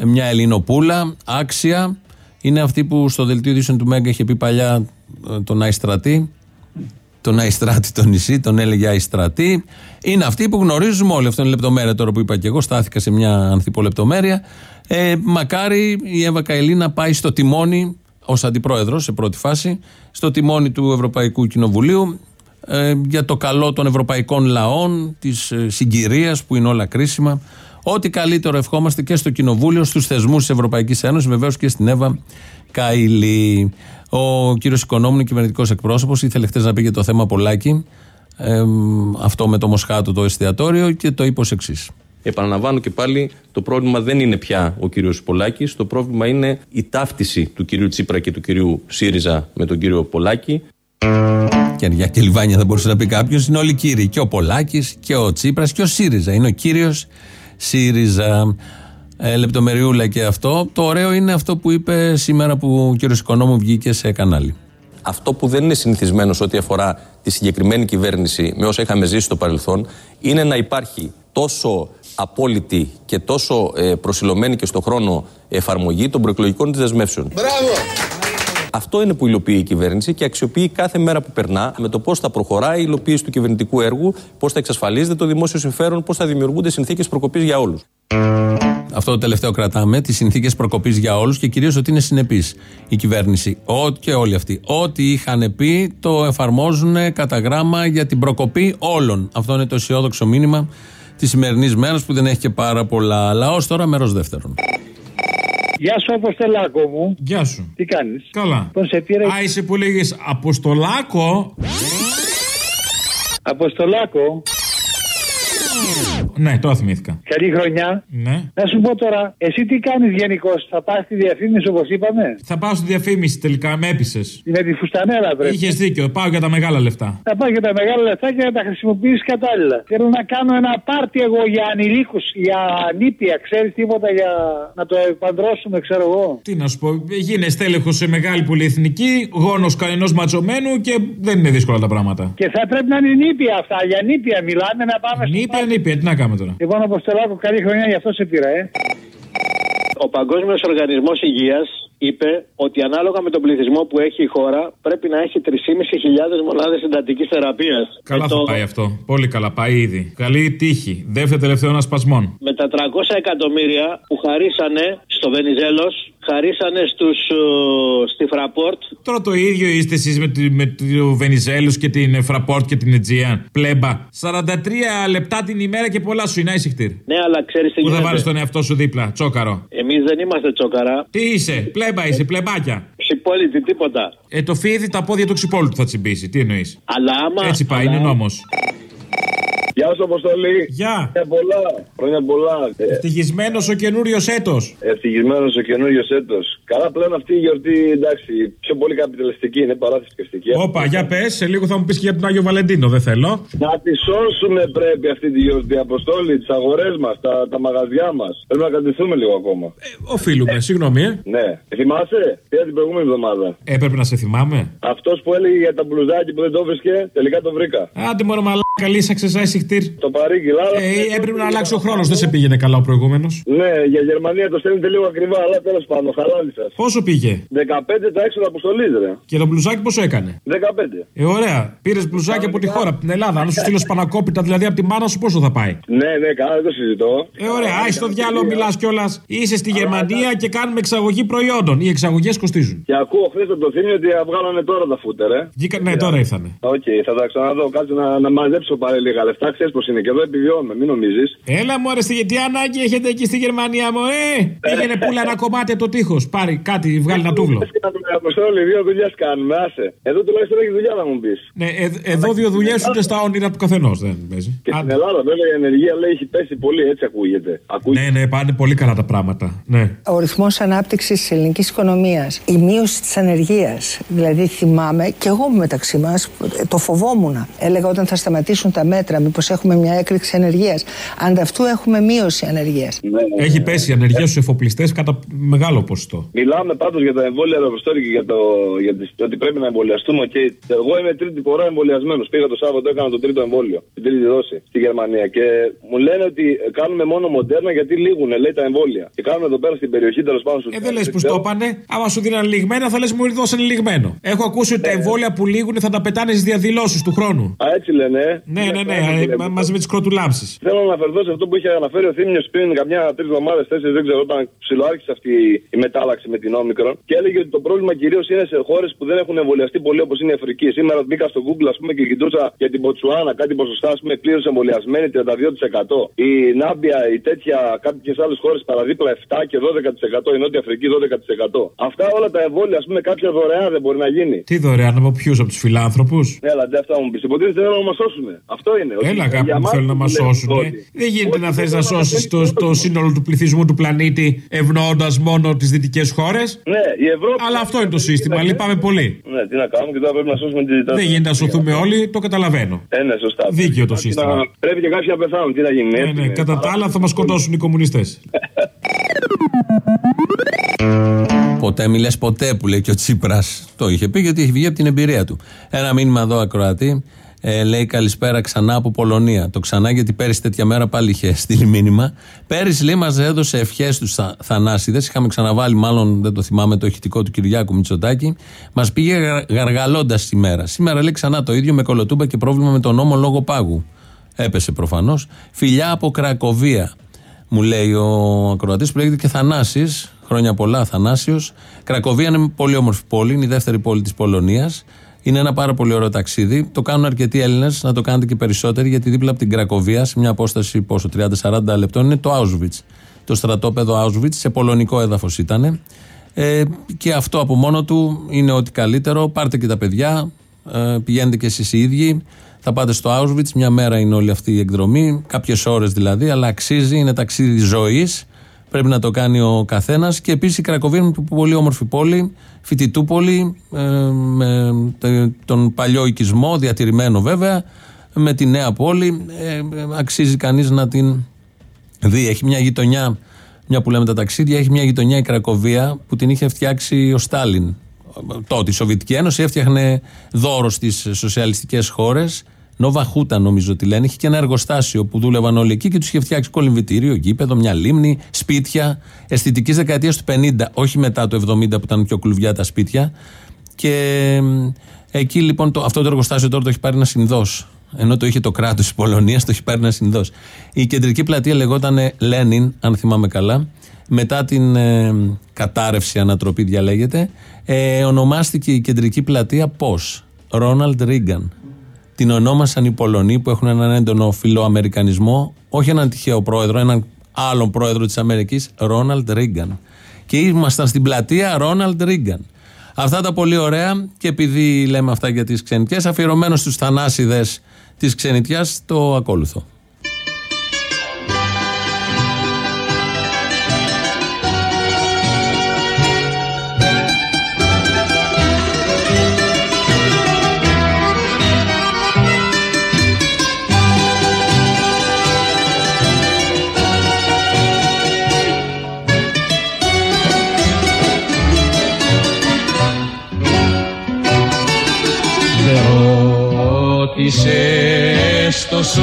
Μια Ελληνοπούλα, άξια. Είναι αυτή που στο δελτίο ειδήσεων του Μέγκα είχε πει παλιά ε, τον Αϊστρατή. Τον Αϊστράτη το νησί, τον έλεγε Αϊστρατή. Είναι αυτή που γνωρίζουμε όλοι. Αυτό είναι λεπτομέρεια τώρα που είπα και εγώ. Στάθηκα σε μια ανθιπολεπτομέρεια. Ε, μακάρι η Εύα Καηλή να πάει στο τιμόνι ως αντιπρόεδρος σε πρώτη φάση, στο τιμόνι του Ευρωπαϊκού Κοινοβουλίου ε, για το καλό των ευρωπαϊκών λαών, της ε, συγκυρίας που είναι όλα κρίσιμα. Ό,τι καλύτερο ευχόμαστε και στο Κοινοβούλιο, στους θεσμούς της Ευρωπαϊκής Ένωσης, βεβαίως και στην Εύα Καηλή. Ο κύριος Οικονόμου είναι κυβερνητικός εκπρόσωπος. Ήθελε χθες να πει για το θέμα Πολάκη. Ε, αυτό με το Μοσχάτο το εστιατόριο και το είπε ως εξής. Επαναλαμβάνω και πάλι, το πρόβλημα δεν είναι πια ο κύριος Πολάκης. Το πρόβλημα είναι η ταύτιση του κυρίου Τσίπρα και του κυρίου ΣΥΡΙΖΑ με τον κύριο Πολάκη. Κεριά και Λιβάνια θα μπορούσε να πει κάποιος. Είναι όλοι κύριοι. Και ο Πολάκης και ο Τσίπρας και ο ΣΥΡΙΖΑ. Είναι ο κύριος ΣΥΡΙΖΑ. Ε, λεπτομεριούλα και αυτό. Το ωραίο είναι αυτό που είπε σήμερα που ο κύριος Οικονόμου βγήκε σε κανάλι. Αυτό που δεν είναι συνηθισμένος σε ό,τι αφορά τη συγκεκριμένη κυβέρνηση με όσα είχαμε ζήσει στο παρελθόν είναι να υπάρχει τόσο απόλυτη και τόσο ε, προσιλωμένη και στο χρόνο εφαρμογή των προεκλογικών της δεσμεύσεων. Μπράβο! Αυτό είναι που υλοποιεί η κυβέρνηση και αξιοποιεί κάθε μέρα που περνά με το πώς θα προχωράει η υλοποίηση του κυβερνητικού έργου, πώς θα εξασφαλίζεται το δημόσιο συμφέρον, πώς θα δημιουργούνται συνθήκες προκοπής για όλους. Αυτό το τελευταίο κρατάμε, τις συνθήκες προκοπής για όλους και κυρίως ότι είναι συνεπή η κυβέρνηση. Ό, και όλοι αυτοί. Ό,τι είχαν πει το εφαρμόζουν κατά γράμμα για την προκοπή όλων. Αυτό είναι το αισιόδοξο μήνυμα της σημερινής μέρας που δεν έχει και πάρα πολλά. Αλλά ω τώρα μέρος δεύτερον. Γεια σου, Αποστολάκο μου. Γεια σου. Τι κάνεις; Καλά. Τον σε πήρα. Α, είσαι που λέγε Αποστολάκο; Αποστολάκο. Ναι, τώρα θυμήθηκα. Καλή χρονιά. Ναι. Να σου πω τώρα, εσύ τι κάνεις γενικώς, θα πας στη διαφήμιση όπως είπαμε; Θα πάω στη διαφήμιση τελικά, με έπεισες. Με τη φουστανέρα πρέπει. Είχες δίκιο, πάω για τα μεγάλα λεφτά. Θα πάω για τα μεγάλα λεφτά και να τα χρησιμοποιήσεις κατάλληλα. Θέλω να κάνω ένα πάρτι εγώ για ανηλίκους, για ανήπια, ξέρεις τίποτα για να το επαντρώσουμε, ξέρω εγώ. Τι να σου πω, γίνε στέλεχος σε μεγάλη πολυεθνική, γόνος κανενός ματσωμένου και δεν είναι δύσκολα τα πράγματα. Και θα πρέπει να είναι νήπια αυτά, για νήπια μιλάμε να πάμε στο. Νήπια, νήπια, τι να κάνουμε τώρα. Λοιπόν, Αποστολάκο, καλή χρονιά, γι' αυτό σε πήρα, ε. Ο Παγκόσμιος Οργανισμός Υγείας είπε ότι ανάλογα με τον πληθυσμό που έχει η χώρα πρέπει να έχει 3.500 μονάδες εντατικής θεραπείας. Καλά θα πάει αυτό. Πολύ καλά πάει ήδη. Καλή τύχη. Δεύτερο τελευταίο ανασπασμών. Με τα 300 εκατομμύρια που χαρίσανε στο Βενιζέλος, χαρίσανε στους, ε, στη Φραπόρτ. Τώρα το ίδιο είστε εσείς με, τη- με το Βενιζέλου και την Φραπόρτ και την Αιτζία. Πλέμπα. 43 λεπτά την ημέρα και πολλά σου είναι ησυχτήρ. Ναι, αλλά ξέρεις τι Πού θα γίνεται. βάλεις τον εαυτό σου δίπλα, τσόκαρο; Εμείς δεν είμαστε τσόκαρα. Τι είσαι, πλέμπα είσαι, πλεμπάκια. Ξυπόλυτη, τίποτα. Ε, το φίδι τα πόδια του ξυπόλου του θα τσιμπήσει. Τι εννοείς; Αλλά άμα. Έτσι πάει, αλλά- είναι νόμος. Γεια σου, Αποστολή. Γεια. Χρόνια πολλά. Χρόνια πολλά. Ε, Ευτυχισμένος ο καινούριος έτος. Ευτυχισμένος ο καινούριος έτος. Καλά, πλέον αυτή η γιορτή εντάξει, πιο πολύ καπιταλιστική είναι παρά θρησκευτική. Όπα, για πες, σε λίγο θα μου πεις και για τον Άγιο Βαλεντίνο, δεν θέλω. Να τη σώσουμε πρέπει αυτή τη γιορτή. Αποστόλη, τις αγορές μας, τα, τα μαγαζιά μας. Πρέπει να κρατηθούμε λίγο ακόμα. Οφείλουμε, συγγνώμη, ε. Ναι. Θυμάσαι, πήρα την προηγούμενη εβδομάδα; Έπρεπε να σε θυμάμαι. Αυτός που έλεγε για τα μπλουζάκι που δεν το βρίσκε, τελικά το βρήκα. Άντε μόνο μαλάκα, λύσαξε σαν εισιχτήρ. Το παρήγγει, λάλα. Ε, έπρεπε να αλλάξει ο χρόνος, δεν σε πήγαινε καλά ο προηγούμενος. Ναι, για Γερμανία το στέλνετε λίγο ακριβά, αλλά τέλος πάντων, χαλάλι σας. Πόσο πήγε; 15 τα έξοδα αποστολής, ρε. Και το μπλουζάκι πόσο έκανε; 15. Ε, ωραία. Πήρες μπλουζάκι από τη χώρα, από την Ελλάδα. Αν σου στείλω σπανακόπιτα, δηλαδή από τη μάνα σου, πόσο θα πάει; Ναι, ναι, καλά, δεν το συζητώ. Ε, ωραία, άι στο διάολο μιλάς κιόλας. Είσαι στη Γερμανία και κάνουμε εξαγωγή προϊόντων. Οι εξαγωγές κοστίζουν. Και ακούω χθες το Θύμιο ότι βγάλανε τώρα τα φούτερ, ε. Βγήκα, ναι, τώρα ήρθανε. Οκ, θα τα ξαναδώ. Κάτσε να, να μαζέψω πάλι λίγα λεφτά. Ξέρεις πώς είναι και εδώ επιβιώνουμε, μην νομίζεις. Έλα μου αρέσει, γιατί ανάγκη έχετε εκεί στη Γερμανία μου, ε! Πήγαινε πουλα ένα κομμάτι από το τείχος. Πάρει κάτι, βγάλει ένα τούβλο. Αποστόλη, δύο δουλειές κάνουμε, άσε. Εδώ τουλάχιστον έχει δουλειά να μου πεις. Ναι, ε- εδώ δύο δουλειές ούτε στα όνειρα του καθενός δεν παίζει. Και στην Ελλάδα βέβαια η ενεργεία λέει έχει πέσει πολύ, έτσι ακούγεται. Ναι, ναι, πάνε πολύ καλά τα πράγματα. Ναι. Ο ρυθμός ανάπτυξης της ελληνικής οικονομίας, η μείωση της ανεργίας. Δηλαδή, θυμάμαι και εγώ μεταξύ μας το φοβόμουν. Έλεγα όταν θα σταματήσουν τα μέτρα, μήπως έχουμε μια έκρηξη ανεργίας. Ανταυτού έχουμε μείωση ανεργίας. Έχει πέσει η ανεργία στους εφοπλιστές κατά μεγάλο ποσοστό. Μιλάμε πάντως για τα εμβόλια αεροπιστώρη και για το, για τις, ότι πρέπει να εμβολιαστούμε. Και εγώ είμαι τρίτη φορά εμβολιασμένος. Πήγα το Σάββατο, έκανα το τρίτο εμβόλιο. Την τρίτη δόση στη Γερμανία. Και μου λένε ότι κάνουμε μόνο μοντέρνα γιατί λήγουν, λέει τα εμβόλια. Και κάνουμε εδώ πέρα στην περιοχή τέλος πάντων στους Ε, δεν λες που στο είπανε. Άμα σου δίνανε λιγμένα, θα λες μου δώσανε λιγμένο. Έχω ακούσει ότι τα εμβόλια που λήγουν θα τα πετάνε στις διαδηλώσεις του χρόνου. Α, έτσι λένε. ε. Ναι, ναι, ναι, ε, μα- μαζί με τις κροτουλάμψεις. Θέλω να αναφερθώ σε αυτό που είχε αναφέρει ο Θήμιος πριν καμιά τρεις εβδομάδες, τέσσερις, δεν ξέρω, όταν ψιλοάρχισε αυτή η μετάλλαξη με την όμικρον. Και έλεγε ότι το πρόβλημα κυρίως είναι σε χώρες που δεν έχουν εμβολιαστεί πολύ όπως είναι η Αφρική. Σήμερα μπήκα στο Google ας πούμε, και κοιτούσα για την Ποτσουάνα κάτι ποσοστά ας πούμε, πλήρως εμβολιασμένη 32%. Η Νάμπια, η τέτοια, κάποιες άλλες χώρες παραδίπλα 7 και 12%. Η Νότια Αφρική 12%. Αυτά όλα τα εμβόλια, ας πούμε, κάποια δωρεάν δεν μπορεί να γίνει. Τι δωρεάν από ποιους, από τους φιλάνθρωπους; Έλα, δεν αυτά μου πεις. Υποτίθεται θέλουν να μας σώσουν. Αυτό είναι. Ότι Έλα, για αγάπη μου, μας θέλουν να μας λένε σώσουν. όλοι. Δεν γίνεται να θες να σώσεις το, το σύνολο του πληθυσμού του πλανήτη ευνοώντας μόνο τις δυτικές χώρες; Ναι, η Ευρώπη. Αλλά αυτό είναι το σύστημα. Λυπάμαι πολύ. Ναι, τι να κάνουμε και τώρα πρέπει να σώσουμε τη Δεν γίνεται να σωθούμε όλοι, το καταλαβαίνω. Ε, ναι, σωστά. Δίκαιο το Πρέπει σύστημα. να- Πρέπει και κάποιοι να πεθάνουν. Τι να γίνει. Ναι, έτσι ναι, είναι. κατά τα άλλα θα μας σκοτώσουν οι κομμουνιστές. Ποτέ μιλέ ποτέ που λέει και ο Τσίπρας. Το είχε πει γιατί έχει βγει από την εμπειρία του. Ένα μήνυμα εδώ ακροατή. Ε, λέει καλησπέρα ξανά από Πολωνία. Το ξανά γιατί πέρυσι τέτοια μέρα πάλι είχε στείλει μήνυμα. Πέρυσι λέει μας έδωσε ευχές στου θα, θανάσιδες. Είχαμε ξαναβάλει, μάλλον δεν το θυμάμαι, το ηχητικό του Κυριάκου Μητσοτάκη. Μας πήγε γαργαλώντας τη μέρα. Σήμερα λέει ξανά το ίδιο με κολοτούμπα και πρόβλημα με τον νόμο λόγω πάγου. Έπεσε προφανώς. Φιλιά από Κρακοβία μου λέει ο ακροατής που λέγεται και Θανάσης. Χρόνια πολλά, Θανάσιος. Κρακοβία είναι πολύ όμορφη πόλη, είναι η δεύτερη πόλη της Πολωνίας. Είναι ένα πάρα πολύ ωραίο ταξίδι. Το κάνουν αρκετοί Έλληνες, να το κάνετε και περισσότεροι, γιατί δίπλα από την Κρακοβία, σε μια απόσταση πόσο, 30-40 λεπτών, είναι το Auschwitz. Το στρατόπεδο Auschwitz, σε πολωνικό έδαφος ήταν. Ε, και αυτό από μόνο του είναι ό,τι καλύτερο. Πάρτε και τα παιδιά, ε, πηγαίνετε και εσείς οι ίδιοι. Θα πάτε στο Auschwitz, μια μέρα είναι όλη αυτή η εκδρομή, κάποιες ώρες δηλαδή, αλλά αξίζει, είναι ταξίδι ζωής. Πρέπει να το κάνει ο καθένας. Και επίσης η Κρακοβία είναι μια πολύ όμορφη πόλη, φοιτητούπολη, ε, με τε- τον παλιό οικισμό, διατηρημένο βέβαια, με τη νέα πόλη. Ε, ε, αξίζει κανείς να την δει. Έχει μια γειτονιά, μια που λέμε τα ταξίδια, έχει μια γειτονιά η Κρακοβία που την είχε φτιάξει ο Στάλιν. Τότε η Σοβιετική Ένωση έφτιαχνε δώρο στις σοσιαλιστικές χώρες. Νόβα Χούτα, νομίζω ότι λένε. Είχε και ένα εργοστάσιο που δούλευαν όλοι εκεί και τους είχε φτιάξει κολυμβητήριο, γήπεδο, μια λίμνη, σπίτια. Αισθητικής δεκαετίας του 50, όχι μετά το 70 που ήταν πιο κλουβιά τα σπίτια. Και μ, εκεί λοιπόν το, αυτό το εργοστάσιο τώρα το έχει πάρει ένας συνδό. Ενώ το είχε το κράτος της Πολωνίας, το έχει πάρει ένας συνδό. Η κεντρική πλατεία λεγόταν Λένιν, αν θυμάμαι καλά. Μετά την ε, κατάρρευση, ανατροπή διαλέγεται, ε, ονομάστηκε η κεντρική πλατεία πώς; Ρόναλντ Ρίγκαν. Την ονόμασαν οι Πολωνοί που έχουν έναν έντονο φιλοαμερικανισμό, όχι έναν τυχαίο πρόεδρο, έναν άλλον πρόεδρο της Αμερικής, Ρόναλντ Ρίγκαν. Και ήμασταν στην πλατεία Ρόναλντ Ρίγκαν. Αυτά τα πολύ ωραία και επειδή λέμε αυτά για τις ξενικέ, αφιερωμένο στους θανάσιδες της ξενιτιάς το ακόλουθο. Ρώτησες τόσο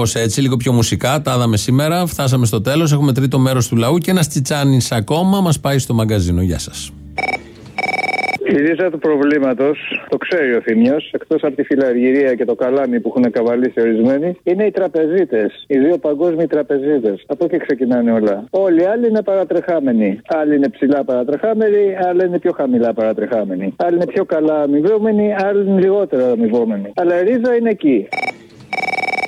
Κάπως έτσι, λίγο πιο μουσικά, τα είδαμε σήμερα. Φτάσαμε στο τέλος. Έχουμε τρίτο μέρος του λαού και ένας τσιτσάνι ακόμα μας πάει στο μαγκαζίνο. Γεια σας. Η ρίζα του προβλήματος, το ξέρει ο Θήμιος, εκτός από τη φιλαργυρία και το καλάμι που έχουν καβαλήσει ορισμένοι, είναι οι τραπεζίτες. Οι δύο παγκόσμιοι τραπεζίτες. Από εκεί ξεκινάνε όλα. Όλοι οι άλλοι είναι παρατρεχάμενοι. Άλλοι είναι ψηλά παρατρεχάμενοι, άλλοι είναι πιο χαμηλά παρατρεχάμενοι. Άλλοι είναι πιο καλά αμοιβόμενοι, άλλοι είναι λιγότερο αμοιβόμενοι. Αλλά η ρίζα είναι εκεί.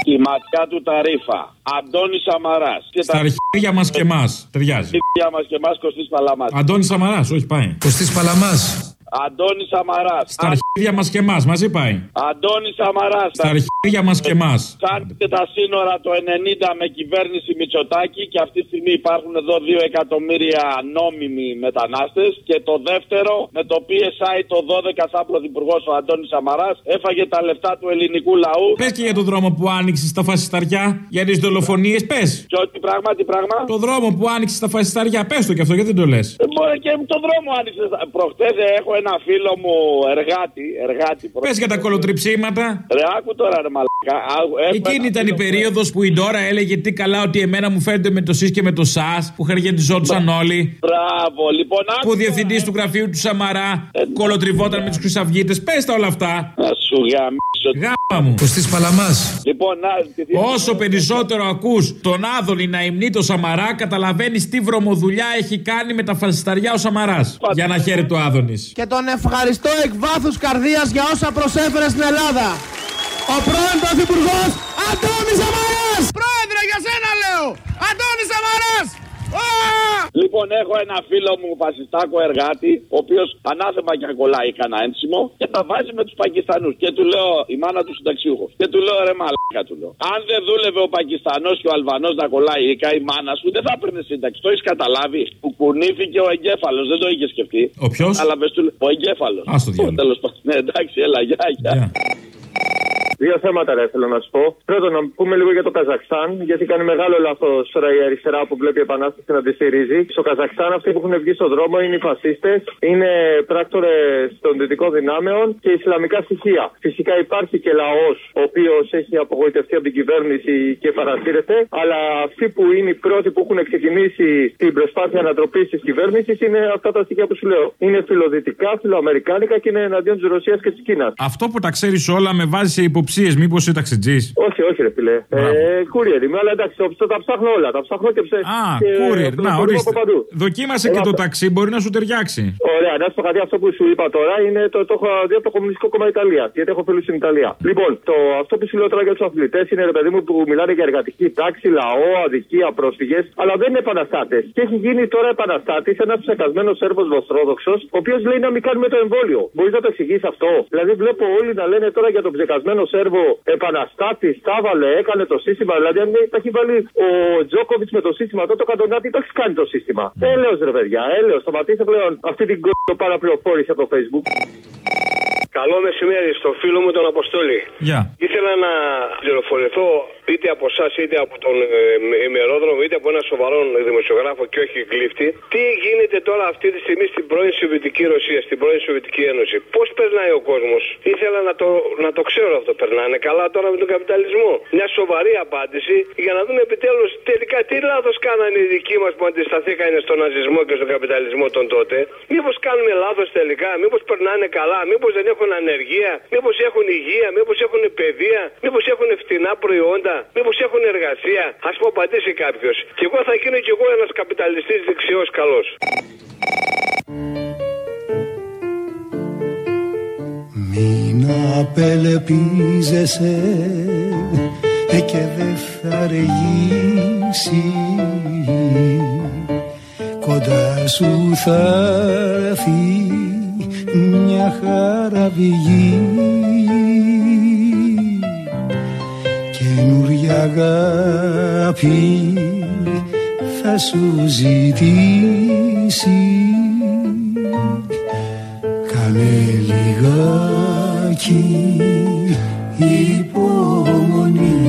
Η ματιά του τα ρήφα. Αντώνη Σαμαράς. Στα αρχίδια μας και εμά. Ταιριάζει. Για μας και εμά Κωστής Παλαμάς. Αντώνη Σαμαράς, όχι πάει. Κωστής Παλαμάς. Αντώνης Σαμαράς. Στα αρχίδια μας και εμάς, μαζί πάει. Αντώνης Σαμαράς. Στα αρχίδια μας και εμάς. Χάνετε τα σύνορα το 90 με κυβέρνηση Μητσοτάκη και αυτή τη στιγμή υπάρχουν εδώ 2 εκατομμύρια νόμιμοι μετανάστες. Και το δεύτερο, με το PSI το 12 σαν πρωθυπουργός ο Αντώνης Σαμαράς έφαγε τα λεφτά του ελληνικού λαού. Πες και για τον δρόμο που άνοιξε στα φασισταριά, για τις δολοφονίες, πες. Και ότι πράγμα, τι πράγμα. Το δρόμο που άνοιξε στα φασισταριά, πες το και αυτό, γιατί δεν το λες. Ε, Μπορεί και το δρόμο άνοιξε. Προχτές έχω ένα φίλο μου εργάτη. εργάτη Πες για τα κολοτριψίματα. Ρε, άκου τώρα, ρε μαλάκα. Άκου, έχω Εκείνη ένα ήταν η φίλο μου- περίοδος που η Ντόρα έλεγε τι καλά ότι εμένα μου φαίνεται με το ΣΥΣ και με το ΣΑΣ που χαργεντιζόντουσαν όλοι. Μπράβο, λοιπόν. Που ο διευθυντής του γραφείου του Σαμαρά κολοτριβόταν με τους Χρυσαυγίτες. Πες τα όλα αυτά. Να σου σου γαμίσω. Γάμα μου. Κωστής Παλαμάς. Λοιπόν, να. Όσο περισσότερο ακούς τον Άδωνη να υμνεί το Σαμαρά, καταλαβαίνεις τι βρωμοδουλειά έχει κάνει με τα φασισταριά ο Σαμαράς. Για να χαίρεται το Άδωνης. Και τον ευχαριστώ εκ βάθους καρδίας για όσα προσέφερε στην Ελλάδα. Ο πρώην Πρωθυπουργός Αντώνης Σαμαράς! Πρόεδρε, για σένα λέω! Αντώνης Σαμαράς! Λοιπόν, έχω ένα φίλο μου φασιστάκο εργάτη, ο οποίος ανάθεμα και κολλάει κανένα ένσημο και τα βάζει με τους Πακιστανούς. Και του λέω, η μάνα του συνταξιούχος. Και του λέω, ρε μαλάκα του λέω. Αν δεν δούλευε ο Πακιστανός και ο Αλβανός να κολλάει ή η μάνα σου, δεν θα έπαιρνε σύνταξη. Το έχεις καταλάβει. Που κουνήθηκε ο εγκέφαλος, δεν το είχες σκεφτεί. Ο ποιος; Ο εγκέφαλος. Α το διάλογο. Τέλος πάντων. Ναι, εντάξει, έλα, γεια, γεια. Δύο θέματα ρε θέλω να σου πω. Πρώτον, να πούμε λίγο για το Καζακστάν, γιατί κάνει μεγάλο λάθος τώρα η αριστερά που βλέπει η επανάσταση να τη στηρίζει. Στο Καζακστάν, αυτοί που έχουν βγει στον δρόμο είναι οι φασίστες, είναι πράκτορες των δυτικών δυνάμεων και ισλαμικά στοιχεία. Φυσικά υπάρχει και λαός ο οποίος έχει απογοητευτεί από την κυβέρνηση και παρασύρεται, αλλά αυτοί που είναι οι πρώτοι που έχουν ξεκινήσει την προσπάθεια ανατροπής της κυβέρνησης είναι αυτά τα στοιχεία που σου λέω. Είναι φιλοδυτικά, φιλοαμερικάνικα και είναι εναντίον της Ρωσίας και της Κίνας. Αυτό που τα ξέρεις όλα με βάζει σε υποψίες, μήπως είσαι ταξιτζής; Όχι, όχι, ρε φιλέ. Ε, courier είμαι, αλλά εντάξει, το, τα ψάχνω όλα. Τα ψάχνω και ψε. Α, και courier, το να μπορώ ορίστε. από παντού. Δοκίμασε Έλα, και το παι- ταξί, μπορεί να σου ταιριάξει. Ωραία, να σου πω κάτι αυτό που σου είπα τώρα είναι το, το έχω δει από το Κομμουνιστικό Κόμμα Ιταλίας. Γιατί έχω φίλους στην Ιταλία. Λοιπόν, το, αυτό που σου λέω τώρα για τους αθλητές είναι ρε παιδί μου που μιλάνε για εργατική τάξη, λαό, αδικία, πρόσφυγες, αλλά δεν είναι επαναστάτες. Και έχει γίνει τώρα επαναστάτης ένας ψεκασμένος Σέρβος Βοστρόδοξο, ο οποίος λέει να μην κάνουμε το εμβόλιο. Μπορείς να το εξηγήσει αυτό; Δηλαδή βλέπω όλοι να λένε τώρα για τον ψεκασμένο Σέρβο επαναστάτης, τα έβαλε, έκανε το σύστημα. Δηλαδή αν τα έχει βάλει ο Τζόκοβιτς με το σύστημα, τότε ο Καντονάτη το έχει κάνει το σύστημα. Έλεος ρε παιδιά, έλεος. Σταματήστε πλέον αυτή την κ***ο παραπληροφόρηση από το Facebook. Καλό μεσημέρι στο φίλο μου τον Αποστόλη. Γεια. Ήθελα να πληροφορηθώ είτε από εσάς είτε από τον ε, ημερόδρομο είτε από ένα σοβαρό δημοσιογράφο και όχι γλύφτη. Τι γίνεται τώρα αυτή τη στιγμή στην πρώην Σοβιετική Ρωσία, στην πρώην Σοβιετική Ένωση. Πώς περνάει ο κόσμος; Ήθελα να το, να το ξέρω αυτό. Περνάνε καλά τώρα με τον καπιταλισμό. Μια σοβαρή απάντηση για να δούμε επιτέλους τελικά τι λάθος κάνανε οι δικοί μας που αντισταθήκανε στον ναζισμό και στον καπιταλισμό τον τότε. Μήπως κάνουμε λάθος τελικά, μήπως περνάνε καλά, μήπως δεν έχουν ανεργία, μήπως έχουν υγεία, μήπως έχουν παιδεία, μήπως έχουν φτηνά προϊόντα, μήπως έχουν εργασία. Α μου απαντήσει κάποιος. Και εγώ θα γίνω κι εγώ ένας καπιταλιστής δεξιός καλός. Μην απελπίζεσαι ε, και δεν θα αργήσει Κοντά σου θα έρθει μια χαραβηγή Καινούρια αγάπη θα σου ζητήσει. Κάνε λιγάκι υπομονή